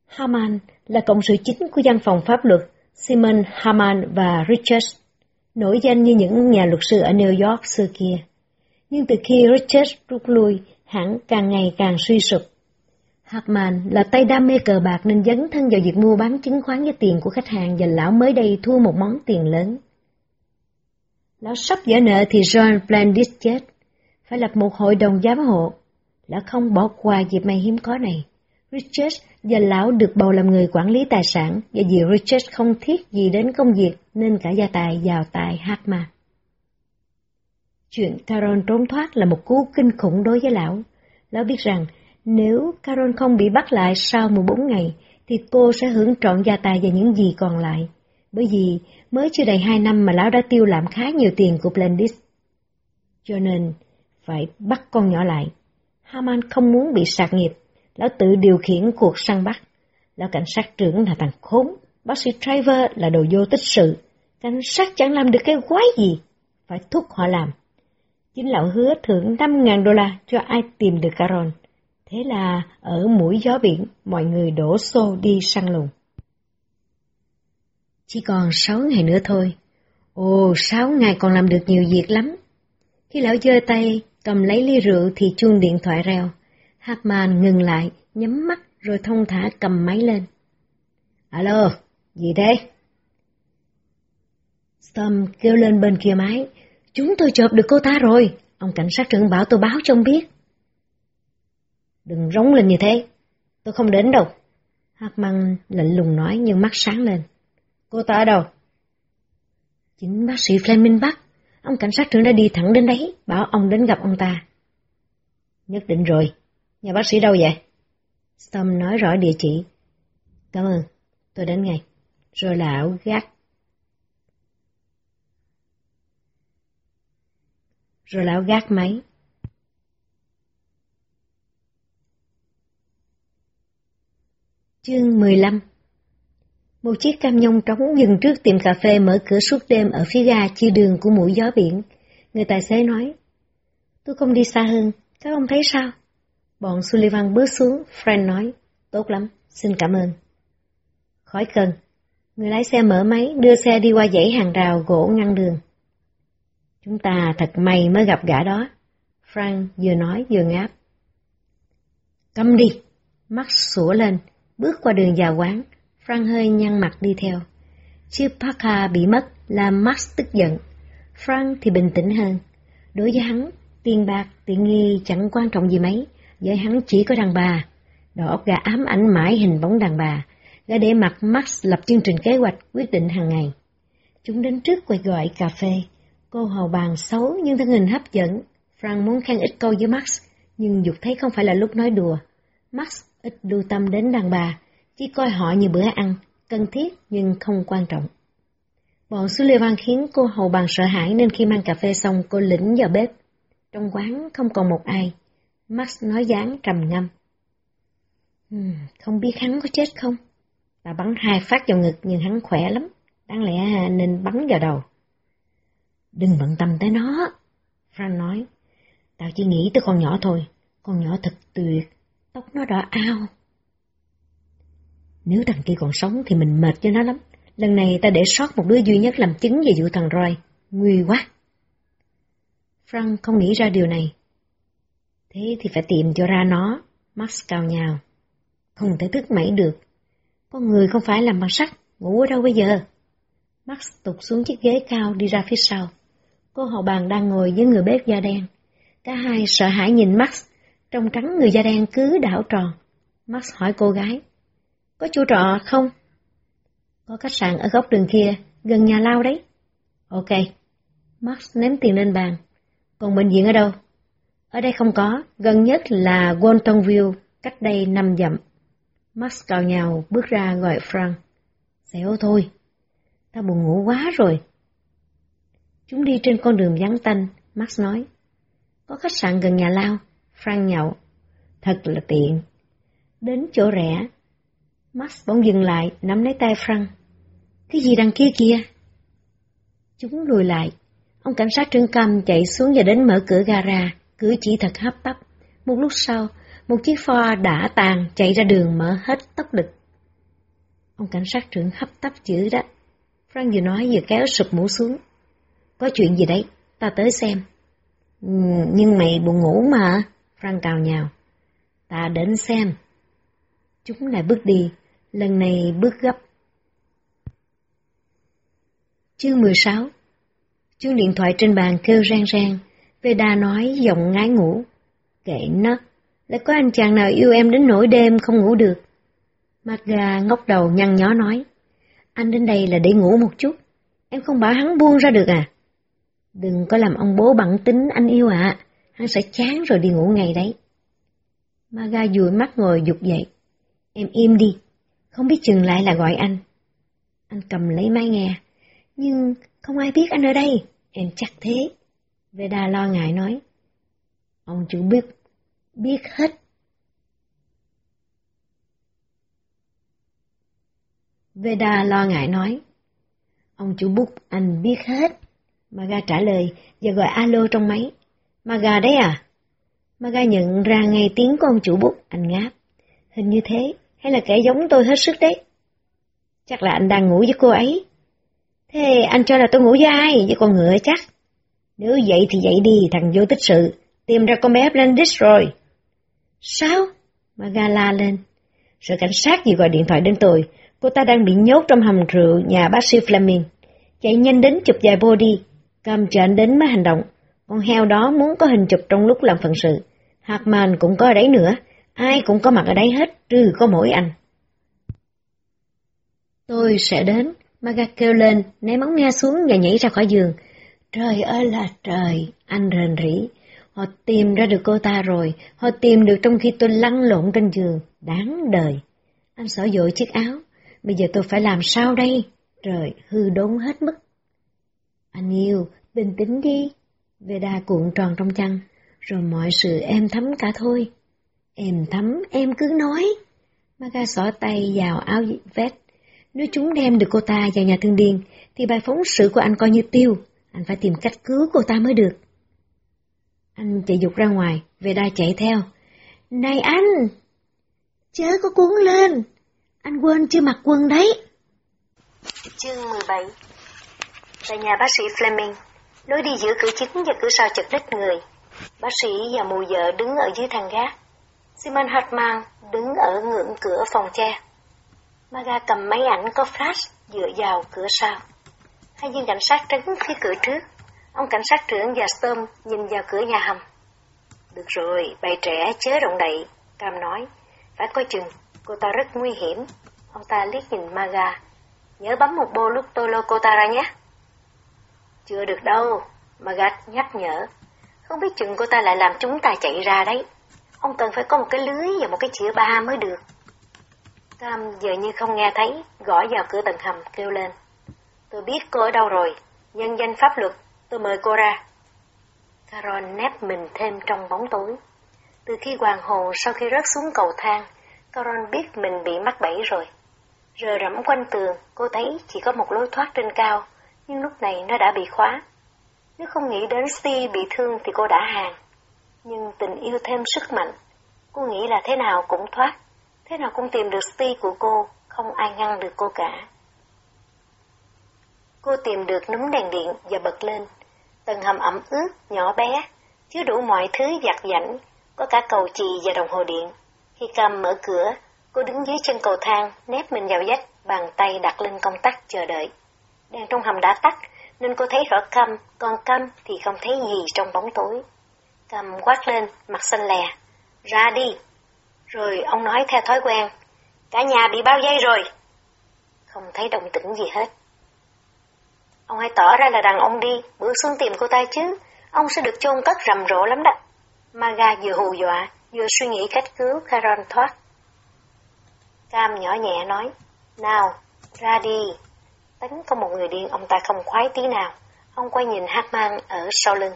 Haman là cộng sự chính của văn phòng pháp luật Simon Haman và Richard, nổi danh như những nhà luật sư ở New York xưa kia. Nhưng từ khi Richard rút lui, hãng càng ngày càng suy sụp. Hartman là tay đam mê cờ bạc nên dấn thân vào việc mua bán chứng khoán với tiền của khách hàng và lão mới đây thua một món tiền lớn. Lão sắp vỡ nợ thì John Blandis chết. Phải lập một hội đồng giám hộ. Lão không bỏ qua dịp may hiếm có này. Richard và lão được bầu làm người quản lý tài sản và vì Richard không thiết gì đến công việc, nên cả gia tài vào tài Hartman. Chuyện Caron trốn thoát là một cú kinh khủng đối với lão. Lão biết rằng, nếu Caron không bị bắt lại sau 14 ngày, thì cô sẽ hưởng trọn gia tài và những gì còn lại. Bởi vì mới chưa đầy hai năm mà lão đã tiêu làm khá nhiều tiền của Blendis, Cho nên, phải bắt con nhỏ lại. Haman không muốn bị sạc nghiệp, lão tự điều khiển cuộc săn bắt. Lão cảnh sát trưởng là thằng khốn, bác sĩ Trevor là đồ vô tích sự. Cảnh sát chẳng làm được cái quái gì, phải thúc họ làm. Chính lão hứa thưởng 5.000 đô la cho ai tìm được Caron. Thế là ở mũi gió biển, mọi người đổ xô đi săn lùng. Chỉ còn sáu ngày nữa thôi. Ồ, sáu ngày còn làm được nhiều việc lắm. Khi lão giơ tay, cầm lấy ly rượu thì chuông điện thoại reo. Hartman ngừng lại, nhắm mắt rồi thông thả cầm máy lên. Alo, gì đây? Storm kêu lên bên kia máy. Chúng tôi chộp được cô ta rồi. Ông cảnh sát trưởng bảo tôi báo cho ông biết. Đừng rống lên như thế. Tôi không đến đâu. Hartman lạnh lùng nói nhưng mắt sáng lên. Cô ta ở đâu? Chính bác sĩ Fleming bắt. Ông cảnh sát trưởng đã đi thẳng đến đấy, bảo ông đến gặp ông ta. Nhất định rồi. Nhà bác sĩ đâu vậy? Tom nói rõ địa chỉ. Cảm ơn, tôi đến ngay. Rồi lão gác. Rồi lão gác máy. Chương 15 một chiếc cam nhông trống dừng trước tiệm cà phê mở cửa suốt đêm ở phía ga chia đường của mũi gió biển. Người tài xế nói, tôi không đi xa hơn, các ông thấy sao? Bọn Sullivan bước xuống, Frank nói, tốt lắm, xin cảm ơn. Khỏi cần. Người lái xe mở máy, đưa xe đi qua dãy hàng rào gỗ ngăn đường. Chúng ta thật may mới gặp gã đó. Frank vừa nói vừa ngáp. Câm đi! Mắt sủa lên, bước qua đường vào quán. Frank hơi nhăn mặt đi theo. Chiếc Parker bị mất làm Max tức giận. Frank thì bình tĩnh hơn. Đối với hắn, tiền bạc, tiện nghi chẳng quan trọng gì mấy với hắn chỉ có đàn bà. Đầu óc gà ám ảnh mãi hình bóng đàn bà, gã để mặt Max lập chương trình kế hoạch quyết định hàng ngày. Chúng đến trước quầy gọi cà phê. Cô hầu bàn xấu nhưng thân hình hấp dẫn. Frank muốn khen ít câu với Max, nhưng dục thấy không phải là lúc nói đùa. Max ít lưu tâm đến đàn bà, chỉ coi họ như bữa ăn, cần thiết nhưng không quan trọng. Bọn Sullivan khiến cô hầu bàn sợ hãi nên khi mang cà phê xong cô lĩnh vào bếp. Trong quán không còn một ai, Max nói dáng trầm ngâm. Hmm, không biết hắn có chết không? Ta bắn hai phát vào ngực nhưng hắn khỏe lắm, đáng lẽ nên bắn vào đầu. Đừng bận tâm tới nó, Frank nói. Tao chỉ nghĩ tới con nhỏ thôi, con nhỏ thật tuyệt, tóc nó đỏ ao. Nếu thằng kia còn sống thì mình mệt cho nó lắm. Lần này ta để sót một đứa duy nhất làm chứng về vụ thằng Roy. Nguy quá. Frank không nghĩ ra điều này. Thế thì phải tìm cho ra nó, Max cao nhào. Không thể thức mẩy được. Con người không phải làm bằng sắt, ngủ ở đâu bây giờ? Max tụt xuống chiếc ghế cao đi ra phía sau. Cô hầu bàn đang ngồi với người bếp da đen. Cả hai sợ hãi nhìn Max, trong trắng người da đen cứ đảo tròn. Max hỏi cô gái, có chủ trọ không? Có khách sạn ở góc đường kia, gần nhà lao đấy. Ok. Max ném tiền lên bàn. Còn bệnh viện ở đâu? Ở đây không có, gần nhất là Waltonville, cách đây năm dặm. Max cào nhào bước ra gọi Frank. Xéo thôi, tao buồn ngủ quá rồi. Chúng đi trên con đường vắng tanh, Max nói. Có khách sạn gần nhà lao, Frank nhậu. Thật là tiện. Đến chỗ rẻ. Max bỗng dừng lại, nắm lấy tay Frank. Cái gì đằng kia kìa? Chúng lùi lại. Ông cảnh sát trương cầm chạy xuống và đến mở cửa gara, cử chỉ thật hấp tấp. Một lúc sau, một chiếc pho đã tàn chạy ra đường mở hết tốc lực. Ông cảnh sát trưởng hấp tấp chữ đó. Frank vừa nói vừa kéo sụp mũ xuống. Có chuyện gì đấy, ta tới xem. Ừ, nhưng mày buồn ngủ mà, Frank cào nhào. Ta đến xem. Chúng lại bước đi, lần này bước gấp. Chương 16 Chuông điện thoại trên bàn kêu rang rang, Veda nói giọng ngái ngủ. Kệ nó, lại có anh chàng nào yêu em đến nỗi đêm không ngủ được. Magda ngóc đầu nhăn nhó nói, anh đến đây là để ngủ một chút, em không bảo hắn buông ra được à? Đừng có làm ông bố bận tính anh yêu ạ, à. hắn sẽ chán rồi đi ngủ ngày đấy. Maga dùi mắt ngồi dục dậy. Em im đi, không biết chừng lại là gọi anh. Anh cầm lấy máy nghe, nhưng không ai biết anh ở đây, em chắc thế. Veda lo ngại nói. Ông chủ biết, biết hết. Veda lo ngại nói. Ông chủ bút anh biết hết. Maga trả lời và gọi alo trong máy. Maga đấy à? Maga nhận ra ngay tiếng của ông chủ bút, anh ngáp. Hình như thế, hay là kẻ giống tôi hết sức đấy. Chắc là anh đang ngủ với cô ấy. Thế anh cho là tôi ngủ với ai? Với con ngựa chắc. Nếu vậy thì dậy đi, thằng vô tích sự. Tìm ra con bé Blandis rồi. Sao? Maga la lên. Sự cảnh sát gì gọi điện thoại đến tôi. Cô ta đang bị nhốt trong hầm rượu nhà bác sĩ Fleming. Chạy nhanh đến chụp vài body. Cầm chờ anh đến mới hành động. Con heo đó muốn có hình chụp trong lúc làm phận sự. Hartman cũng có ở đấy nữa. Ai cũng có mặt ở đấy hết, trừ có mỗi anh. Tôi sẽ đến. Maga kêu lên, ném móng nghe xuống và nhảy ra khỏi giường. Trời ơi là trời, anh rền rỉ. Họ tìm ra được cô ta rồi, họ tìm được trong khi tôi lăn lộn trên giường, đáng đời. Anh xỏ dội chiếc áo, bây giờ tôi phải làm sao đây? Trời, hư đốn hết mức. Anh yêu, bình tĩnh đi. Veda cuộn tròn trong chăn, rồi mọi sự em thấm cả thôi. Em thấm, em cứ nói. Maga xỏ tay vào áo vest. Nếu chúng đem được cô ta vào nhà thương điên, thì bài phóng sự của anh coi như tiêu. Anh phải tìm cách cứu cô ta mới được. Anh chạy dục ra ngoài, về đa chạy theo. Này anh! Chớ có cuốn lên! Anh quên chưa mặc quần đấy. Chương 17 Tại nhà bác sĩ Fleming, lối đi giữa cửa chính và cửa sau chật đích người. Bác sĩ và mù vợ đứng ở dưới thang gác. Simon Hartman đứng ở ngưỡng cửa phòng che. Maga cầm máy ảnh có flash dựa vào cửa sau. Hai viên cảnh sát trấn phía cửa trước. Ông cảnh sát trưởng và Storm nhìn vào cửa nhà hầm. Được rồi, bầy trẻ chớ động đậy, Cam nói. Phải coi chừng, cô ta rất nguy hiểm. Ông ta liếc nhìn Maga. Nhớ bấm một bô lúc tôi lôi cô ta ra nhé. Chưa được đâu, Maga nhắc nhở. Không biết chừng cô ta lại làm chúng ta chạy ra đấy. Ông cần phải có một cái lưới và một cái chữa ba mới được. Tam giờ như không nghe thấy, gõ vào cửa tầng hầm, kêu lên. Tôi biết cô ở đâu rồi, nhân danh pháp luật, tôi mời cô ra. Carol nép mình thêm trong bóng tối. Từ khi hoàng hồn sau khi rớt xuống cầu thang, Carol biết mình bị mắc bẫy rồi. Rờ rẫm quanh tường, cô thấy chỉ có một lối thoát trên cao, nhưng lúc này nó đã bị khóa. Nếu không nghĩ đến Steve bị thương thì cô đã hàng. Nhưng tình yêu thêm sức mạnh. Cô nghĩ là thế nào cũng thoát, thế nào cũng tìm được Steve của cô, không ai ngăn được cô cả. Cô tìm được núm đèn điện và bật lên. Tầng hầm ẩm ướt, nhỏ bé, chứa đủ mọi thứ giặt giảnh, có cả cầu chì và đồng hồ điện. Khi cầm mở cửa, cô đứng dưới chân cầu thang, nép mình vào vách, bàn tay đặt lên công tắc chờ đợi. Đèn trong hầm đã tắt, nên cô thấy rõ cam, còn cam thì không thấy gì trong bóng tối. Cầm quát lên, mặt xanh lè. Ra đi! Rồi ông nói theo thói quen. Cả nhà bị bao dây rồi. Không thấy động tĩnh gì hết. Ông hãy tỏ ra là đàn ông đi, bước xuống tìm cô ta chứ. Ông sẽ được chôn cất rầm rộ lắm đó. Maga vừa hù dọa, vừa suy nghĩ cách cứu Caron thoát. Cam nhỏ nhẹ nói, Nào, ra đi. Tấn có một người điên ông ta không khoái tí nào. Ông quay nhìn Hartman ở sau lưng.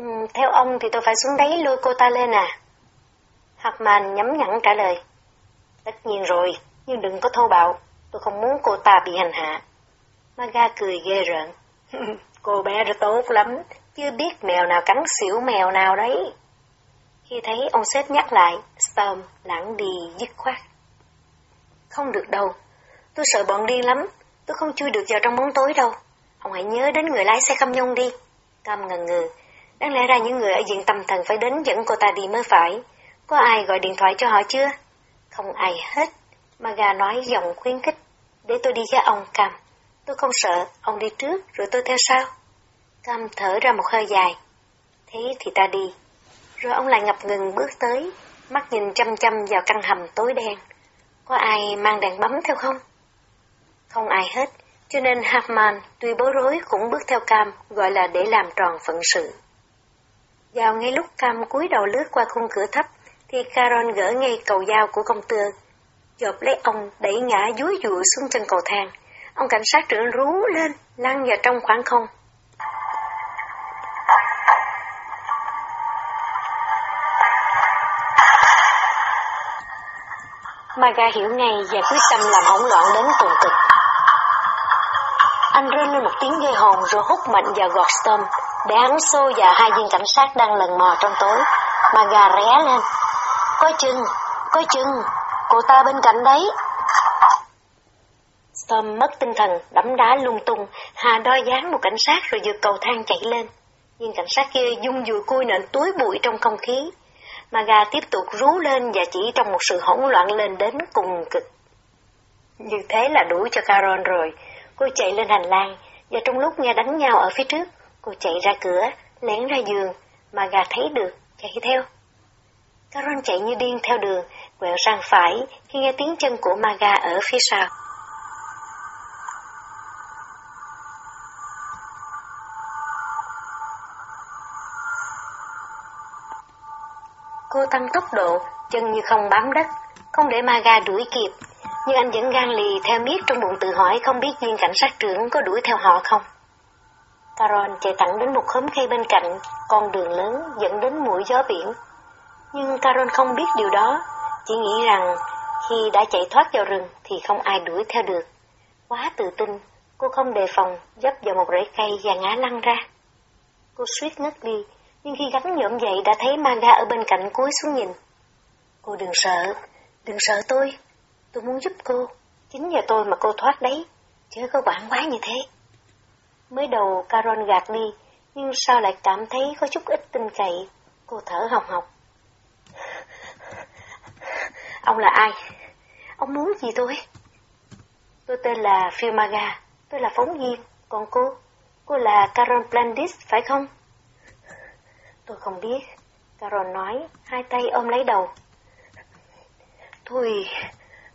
Ừ, theo ông thì tôi phải xuống đấy lôi cô ta lên à? Hartman nhắm nhẵn trả lời. Tất nhiên rồi, nhưng đừng có thô bạo. Tôi không muốn cô ta bị hành hạ. Maga cười ghê rợn. Cô bé rất tốt lắm, chưa biết mèo nào cắn xỉu mèo nào đấy. Khi thấy ông sếp nhắc lại, Storm lãng đi dứt khoát. Không được đâu, tôi sợ bọn điên lắm, tôi không chui được vào trong bóng tối đâu. Ông hãy nhớ đến người lái xe cam nhung đi. Cam ngần ngừ, đáng lẽ ra những người ở diện tâm thần phải đến dẫn cô ta đi mới phải. Có ai gọi điện thoại cho họ chưa? Không ai hết. Maga nói giọng khuyến khích. Để tôi đi với ông Cam. Tôi không sợ, ông đi trước rồi tôi theo sau. Cam thở ra một hơi dài. Thế thì ta đi. Rồi ông lại ngập ngừng bước tới, mắt nhìn chăm chăm vào căn hầm tối đen. Có ai mang đèn bấm theo không? Không ai hết, cho nên Hartman tuy bối rối cũng bước theo Cam, gọi là để làm tròn phận sự. Vào ngay lúc Cam cúi đầu lướt qua khung cửa thấp, thì Caron gỡ ngay cầu dao của công tơ, chộp lấy ông đẩy ngã dúi dụa xuống chân cầu thang. Ông cảnh sát trưởng rú lên, lăn vào trong khoảng không. Maga hiểu ngay và quyết tâm làm hỗn loạn đến cùng cực. Anh rên lên một tiếng gây hồn rồi hút mạnh vào gọt Storm, đáng xô và hai viên cảnh sát đang lần mò trong tối. mà gà ré lên. Có chừng, có chừng, cô ta bên cạnh đấy. Tom mất tinh thần, đấm đá lung tung, hà đôi dáng một cảnh sát rồi vượt cầu thang chạy lên. Nhưng cảnh sát kia dung dùi cui nện túi bụi trong không khí. mà gà tiếp tục rú lên và chỉ trong một sự hỗn loạn lên đến cùng cực. Như thế là đủ cho Carol rồi. Cô chạy lên hành lang, và trong lúc nghe đánh nhau ở phía trước, cô chạy ra cửa, lén ra giường, Maga thấy được, chạy theo. caron chạy như điên theo đường, quẹo sang phải khi nghe tiếng chân của Maga ở phía sau. Cô tăng tốc độ, chân như không bám đất, không để Maga đuổi kịp, nhưng anh vẫn gan lì theo miết trong bụng tự hỏi không biết viên cảnh sát trưởng có đuổi theo họ không. Caron chạy thẳng đến một khóm cây bên cạnh, con đường lớn dẫn đến mũi gió biển. Nhưng Caron không biết điều đó, chỉ nghĩ rằng khi đã chạy thoát vào rừng thì không ai đuổi theo được. Quá tự tin, cô không đề phòng dấp vào một rễ cây và ngã lăn ra. Cô suýt ngất đi, nhưng khi gắn nhộm dậy đã thấy Maga ở bên cạnh cúi xuống nhìn. Cô đừng sợ, đừng sợ tôi, tôi muốn giúp cô, chính nhờ tôi mà cô thoát đấy, chứ có quản quá như thế. Mới đầu Caron gạt đi, nhưng sao lại cảm thấy có chút ít tin cậy, cô thở hồng học. Ông là ai? Ông muốn gì tôi? Tôi tên là Filmaga, tôi là phóng viên, còn cô? Cô là Caron Blandis, phải không? Tôi không biết. Caron nói, hai tay ôm lấy đầu. Tôi...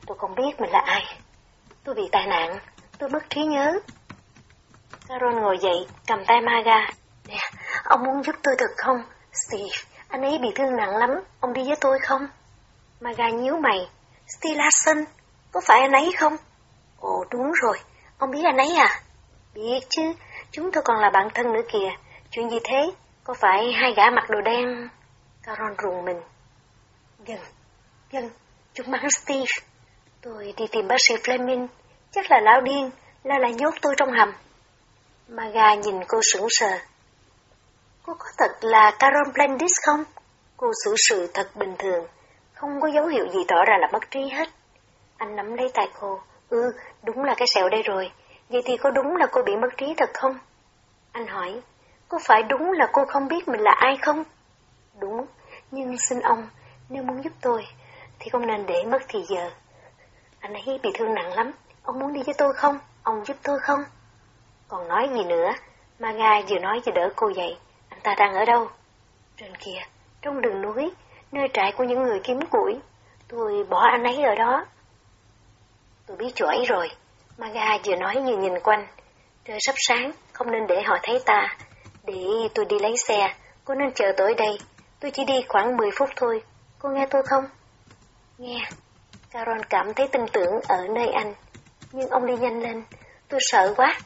tôi không biết mình là ai. Tôi bị tai nạn, tôi mất trí nhớ. Caron ngồi dậy, cầm tay Maga. Nè, ông muốn giúp tôi thật không? Steve, anh ấy bị thương nặng lắm, ông đi với tôi không? Maga nhíu mày. Steve Larson, có phải anh ấy không? Ồ đúng rồi, ông biết anh ấy à? Biết chứ, chúng tôi còn là bạn thân nữa kìa. Chuyện gì thế? Có phải hai gã mặc đồ đen? Caron rùng mình. Gần, gần, chúng bắn Steve. Tôi đi tìm bác sĩ Fleming, chắc là lão điên, là lại nhốt tôi trong hầm. Maga nhìn cô sững sờ. Cô có thật là Carol Blandis không? Cô xử sự thật bình thường, không có dấu hiệu gì tỏ ra là mất trí hết. Anh nắm lấy tay cô. Ừ, đúng là cái sẹo đây rồi. Vậy thì có đúng là cô bị mất trí thật không? Anh hỏi, có phải đúng là cô không biết mình là ai không? Đúng, nhưng xin ông, nếu muốn giúp tôi, thì không nên để mất thì giờ. Anh ấy bị thương nặng lắm, ông muốn đi với tôi không? Ông giúp tôi không? Còn nói gì nữa, Maga vừa nói vừa đỡ cô dậy, anh ta đang ở đâu? Trên kia, trong đường núi, nơi trại của những người kiếm củi, tôi bỏ anh ấy ở đó. Tôi biết chỗ ấy rồi, Maga vừa nói vừa nhìn quanh, trời sắp sáng, không nên để họ thấy ta, để tôi đi lấy xe, cô nên chờ tôi đây. Tôi chỉ đi khoảng 10 phút thôi. Cô nghe tôi không? Nghe. Caron cảm thấy tin tưởng ở nơi anh. Nhưng ông đi nhanh lên. Tôi sợ quá.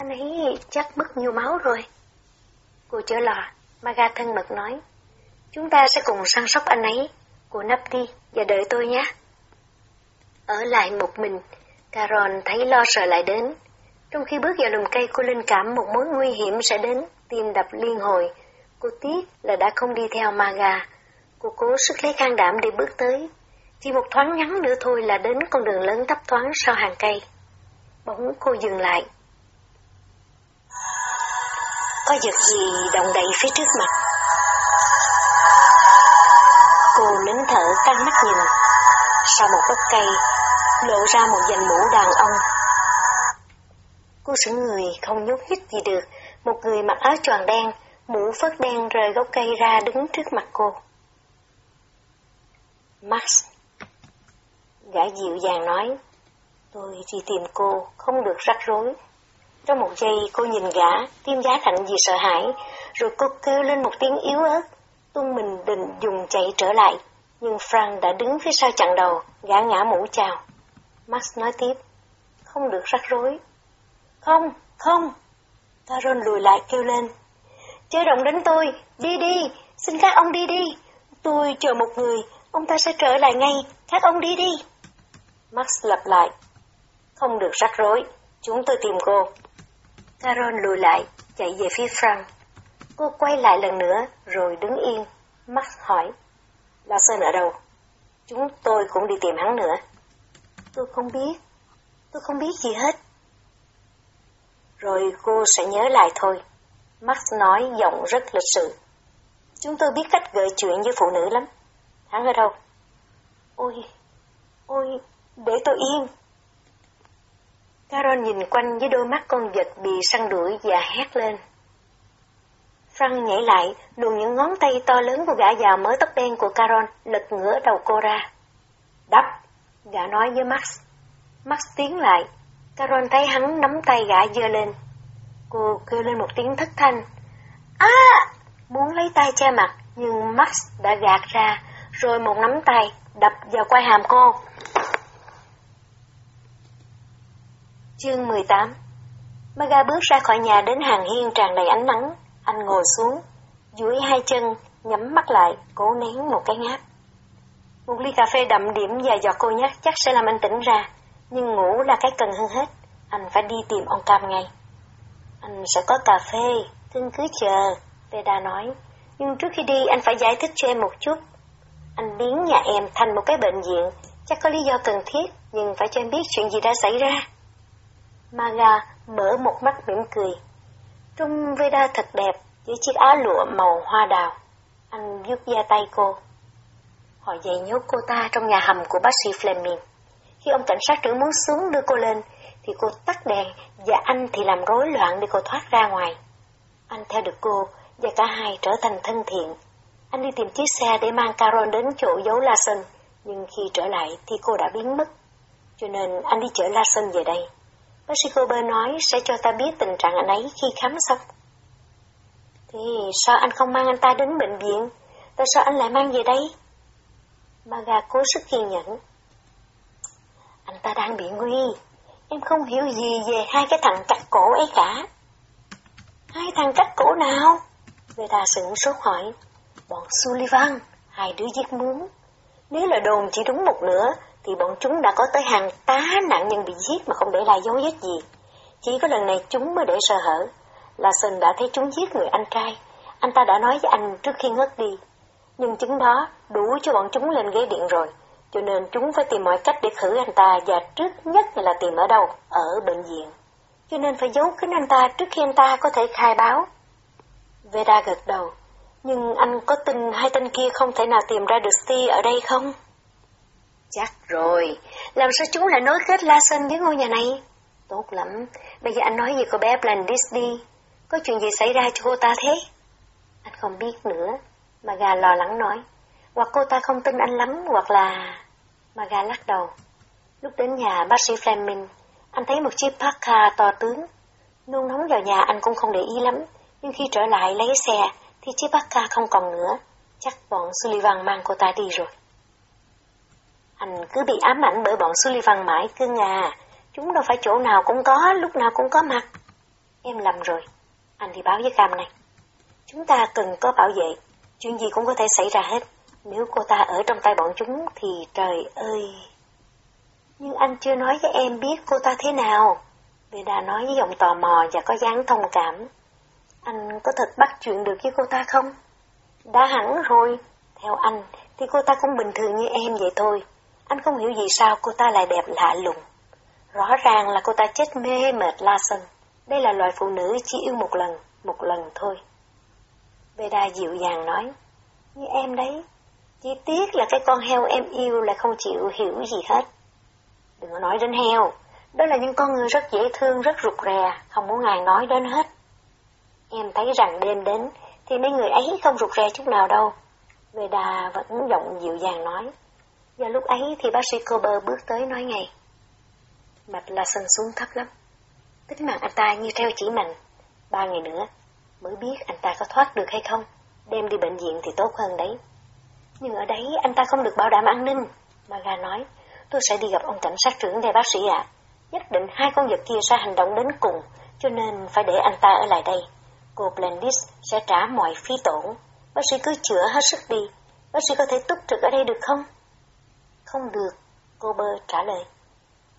Anh ấy chắc mất nhiều máu rồi. Cô chở lò. Maga thân mật nói. Chúng ta sẽ cùng săn sóc anh ấy. Cô nấp đi và đợi tôi nhé. Ở lại một mình, Caron thấy lo sợ lại đến. Trong khi bước vào lùm cây, cô linh cảm một mối nguy hiểm sẽ đến, tim đập liên hồi. Cô tiếc là đã không đi theo Maga. Cô cố sức lấy can đảm để bước tới. Chỉ một thoáng ngắn nữa thôi là đến con đường lớn thấp thoáng sau hàng cây. Bỗng cô dừng lại. Có vật gì động đậy phía trước mặt. Cô nín thở căng mắt nhìn. Sau một gốc cây, lộ ra một dành mũ đàn ông. Cô sững người không nhúc nhích gì được, một người mặc áo choàng đen, mũ phớt đen rời gốc cây ra đứng trước mặt cô. Max Gã dịu dàng nói, tôi chỉ tìm cô, không được rắc rối. Trong một giây cô nhìn gã, tim giá lạnh vì sợ hãi, rồi cô kêu lên một tiếng yếu ớt, tung mình định dùng chạy trở lại. Nhưng Frank đã đứng phía sau chặn đầu, gã ngã mũ chào. Max nói tiếp, không được rắc rối. Không, không. Taron lùi lại kêu lên. Chớ động đến tôi, đi đi, xin các ông đi đi. Tôi chờ một người, ông ta sẽ trở lại ngay, các ông đi đi. Max lặp lại. Không được rắc rối, chúng tôi tìm cô. Carol lùi lại, chạy về phía Frank. Cô quay lại lần nữa, rồi đứng yên. Max hỏi. Lawson Sơn ở đâu? Chúng tôi cũng đi tìm hắn nữa. Tôi không biết. Tôi không biết gì hết. Rồi cô sẽ nhớ lại thôi. Max nói giọng rất lịch sự. Chúng tôi biết cách gợi chuyện với phụ nữ lắm. Hắn ở đâu? Ôi, ôi, để tôi yên. Carol nhìn quanh với đôi mắt con vật bị săn đuổi và hét lên. Frank nhảy lại, đùn những ngón tay to lớn của gã già mới tóc đen của Carol, lật ngửa đầu cô ra. Đắp, gã nói với Max. Max tiến lại, Carol thấy hắn nắm tay gã dơ lên. Cô kêu lên một tiếng thất thanh. À! Muốn lấy tay che mặt, nhưng Max đã gạt ra, rồi một nắm tay đập vào quai hàm cô. Chương 18 Maga bước ra khỏi nhà đến hàng hiên tràn đầy ánh nắng. Anh ngồi xuống, duỗi hai chân, nhắm mắt lại, cố nén một cái ngáp. Một ly cà phê đậm điểm và giọt cô nhắc chắc sẽ làm anh tỉnh ra, nhưng ngủ là cái cần hơn hết. Anh phải đi tìm ông Cam ngay. Anh sẽ có cà phê, cưng cứ chờ, Veda nói. Nhưng trước khi đi anh phải giải thích cho em một chút. Anh biến nhà em thành một cái bệnh viện, chắc có lý do cần thiết, nhưng phải cho em biết chuyện gì đã xảy ra. Maga mở một mắt mỉm cười. Trung Veda thật đẹp, với chiếc áo lụa màu hoa đào. Anh vuốt da tay cô. Họ dạy nhốt cô ta trong nhà hầm của bác sĩ Fleming. Khi ông cảnh sát trưởng muốn xuống đưa cô lên, thì cô tắt đèn và anh thì làm rối loạn để cô thoát ra ngoài. Anh theo được cô và cả hai trở thành thân thiện. Anh đi tìm chiếc xe để mang Carol đến chỗ giấu Larson, nhưng khi trở lại thì cô đã biến mất. Cho nên anh đi chở Larson về đây. Bác sĩ Gober nói sẽ cho ta biết tình trạng anh ấy khi khám xong. Thì sao anh không mang anh ta đến bệnh viện? Tại sao anh lại mang về đây? Maga cố sức kiên nhẫn. Anh ta đang bị nguy. Em không hiểu gì về hai cái thằng cắt cổ ấy cả. Hai thằng cắt cổ nào? Veda sửng sốt hỏi. Bọn Sullivan, hai đứa giết mướn. Nếu là đồn chỉ đúng một nửa, thì bọn chúng đã có tới hàng tá nạn nhân bị giết mà không để lại dấu vết gì. Chỉ có lần này chúng mới để sơ hở. Là Sơn đã thấy chúng giết người anh trai. Anh ta đã nói với anh trước khi ngất đi. Nhưng chứng đó đủ cho bọn chúng lên ghế điện rồi. Cho nên chúng phải tìm mọi cách để khử anh ta và trước nhất là tìm ở đâu? Ở bệnh viện. Cho nên phải giấu kín anh ta trước khi anh ta có thể khai báo. Veda gật đầu. Nhưng anh có tin hai tên kia không thể nào tìm ra được Steve ở đây không? Chắc rồi, làm sao chúng lại nối kết La Sơn với ngôi nhà này? Tốt lắm, bây giờ anh nói gì cô bé Blandis đi, có chuyện gì xảy ra cho cô ta thế? Anh không biết nữa, mà gà lo lắng nói, hoặc cô ta không tin anh lắm, hoặc là... Mà gà lắc đầu. Lúc đến nhà bác sĩ Fleming, anh thấy một chiếc Parker to tướng. Nôn nóng vào nhà anh cũng không để ý lắm, nhưng khi trở lại lấy xe, thì chiếc Parker không còn nữa. Chắc bọn Sullivan mang cô ta đi rồi. Anh cứ bị ám ảnh bởi bọn Sullivan mãi cưng à. Chúng đâu phải chỗ nào cũng có, lúc nào cũng có mặt. Em lầm rồi. Anh đi báo với Cam này. Chúng ta cần có bảo vệ. Chuyện gì cũng có thể xảy ra hết. Nếu cô ta ở trong tay bọn chúng thì trời ơi... Nhưng anh chưa nói với em biết cô ta thế nào. Veda nói với giọng tò mò và có dáng thông cảm. Anh có thật bắt chuyện được với cô ta không? Đã hẳn rồi. Theo anh thì cô ta cũng bình thường như em vậy thôi. Anh không hiểu vì sao cô ta lại đẹp lạ lùng. Rõ ràng là cô ta chết mê mệt la sân. Đây là loài phụ nữ chỉ yêu một lần, một lần thôi. Veda dịu dàng nói, như em đấy, chỉ tiếc là cái con heo em yêu lại không chịu hiểu gì hết. Đừng có nói đến heo, đó là những con người rất dễ thương, rất rụt rè, không muốn ngài nói đến hết. Em thấy rằng đêm đến thì mấy người ấy không rụt rè chút nào đâu. Veda vẫn giọng dịu dàng nói. Và lúc ấy thì bác sĩ Kober bước tới nói ngay. Mạch là sân xuống thấp lắm. Tính mạng anh ta như theo chỉ mình. Ba ngày nữa mới biết anh ta có thoát được hay không. Đem đi bệnh viện thì tốt hơn đấy. Nhưng ở đấy anh ta không được bảo đảm an ninh. Maga nói, tôi sẽ đi gặp ông cảnh sát trưởng đây bác sĩ ạ. Nhất định hai con vật kia sẽ hành động đến cùng, cho nên phải để anh ta ở lại đây. Cô Blandis sẽ trả mọi phí tổn. Bác sĩ cứ chữa hết sức đi. Bác sĩ có thể túc trực ở đây được không? Không được, cô Bơ trả lời.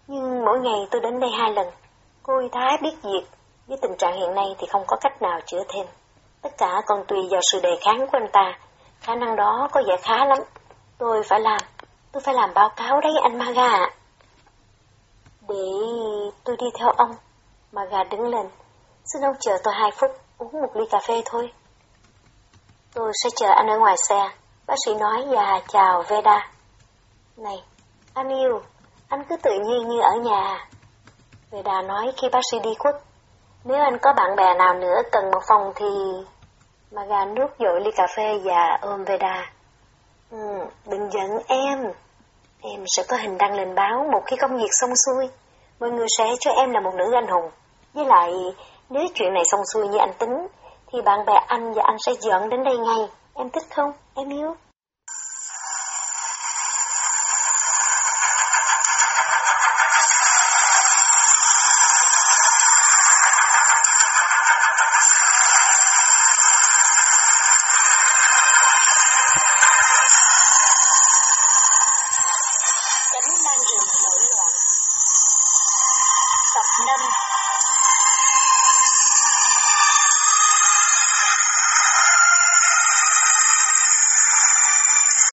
Nhưng mỗi ngày tôi đến đây hai lần. Cô y thái biết việc, với tình trạng hiện nay thì không có cách nào chữa thêm. Tất cả còn tùy vào sự đề kháng của anh ta. Khả năng đó có vẻ khá lắm. Tôi phải làm, tôi phải làm báo cáo đấy anh Maga ạ. Để tôi đi theo ông. Maga đứng lên. Xin ông chờ tôi hai phút, uống một ly cà phê thôi. Tôi sẽ chờ anh ở ngoài xe. Bác sĩ nói và chào Veda. Này, anh yêu, anh cứ tự nhiên như ở nhà. Veda nói khi bác sĩ đi khuất. Nếu anh có bạn bè nào nữa cần một phòng thì... Maga nước dội ly cà phê và ôm Veda. Ừ, đừng giận em. Em sẽ có hình đăng lên báo một khi công việc xong xuôi. Mọi người sẽ cho em là một nữ anh hùng. Với lại, nếu chuyện này xong xuôi như anh tính, thì bạn bè anh và anh sẽ dọn đến đây ngay. Em thích không? Em yêu.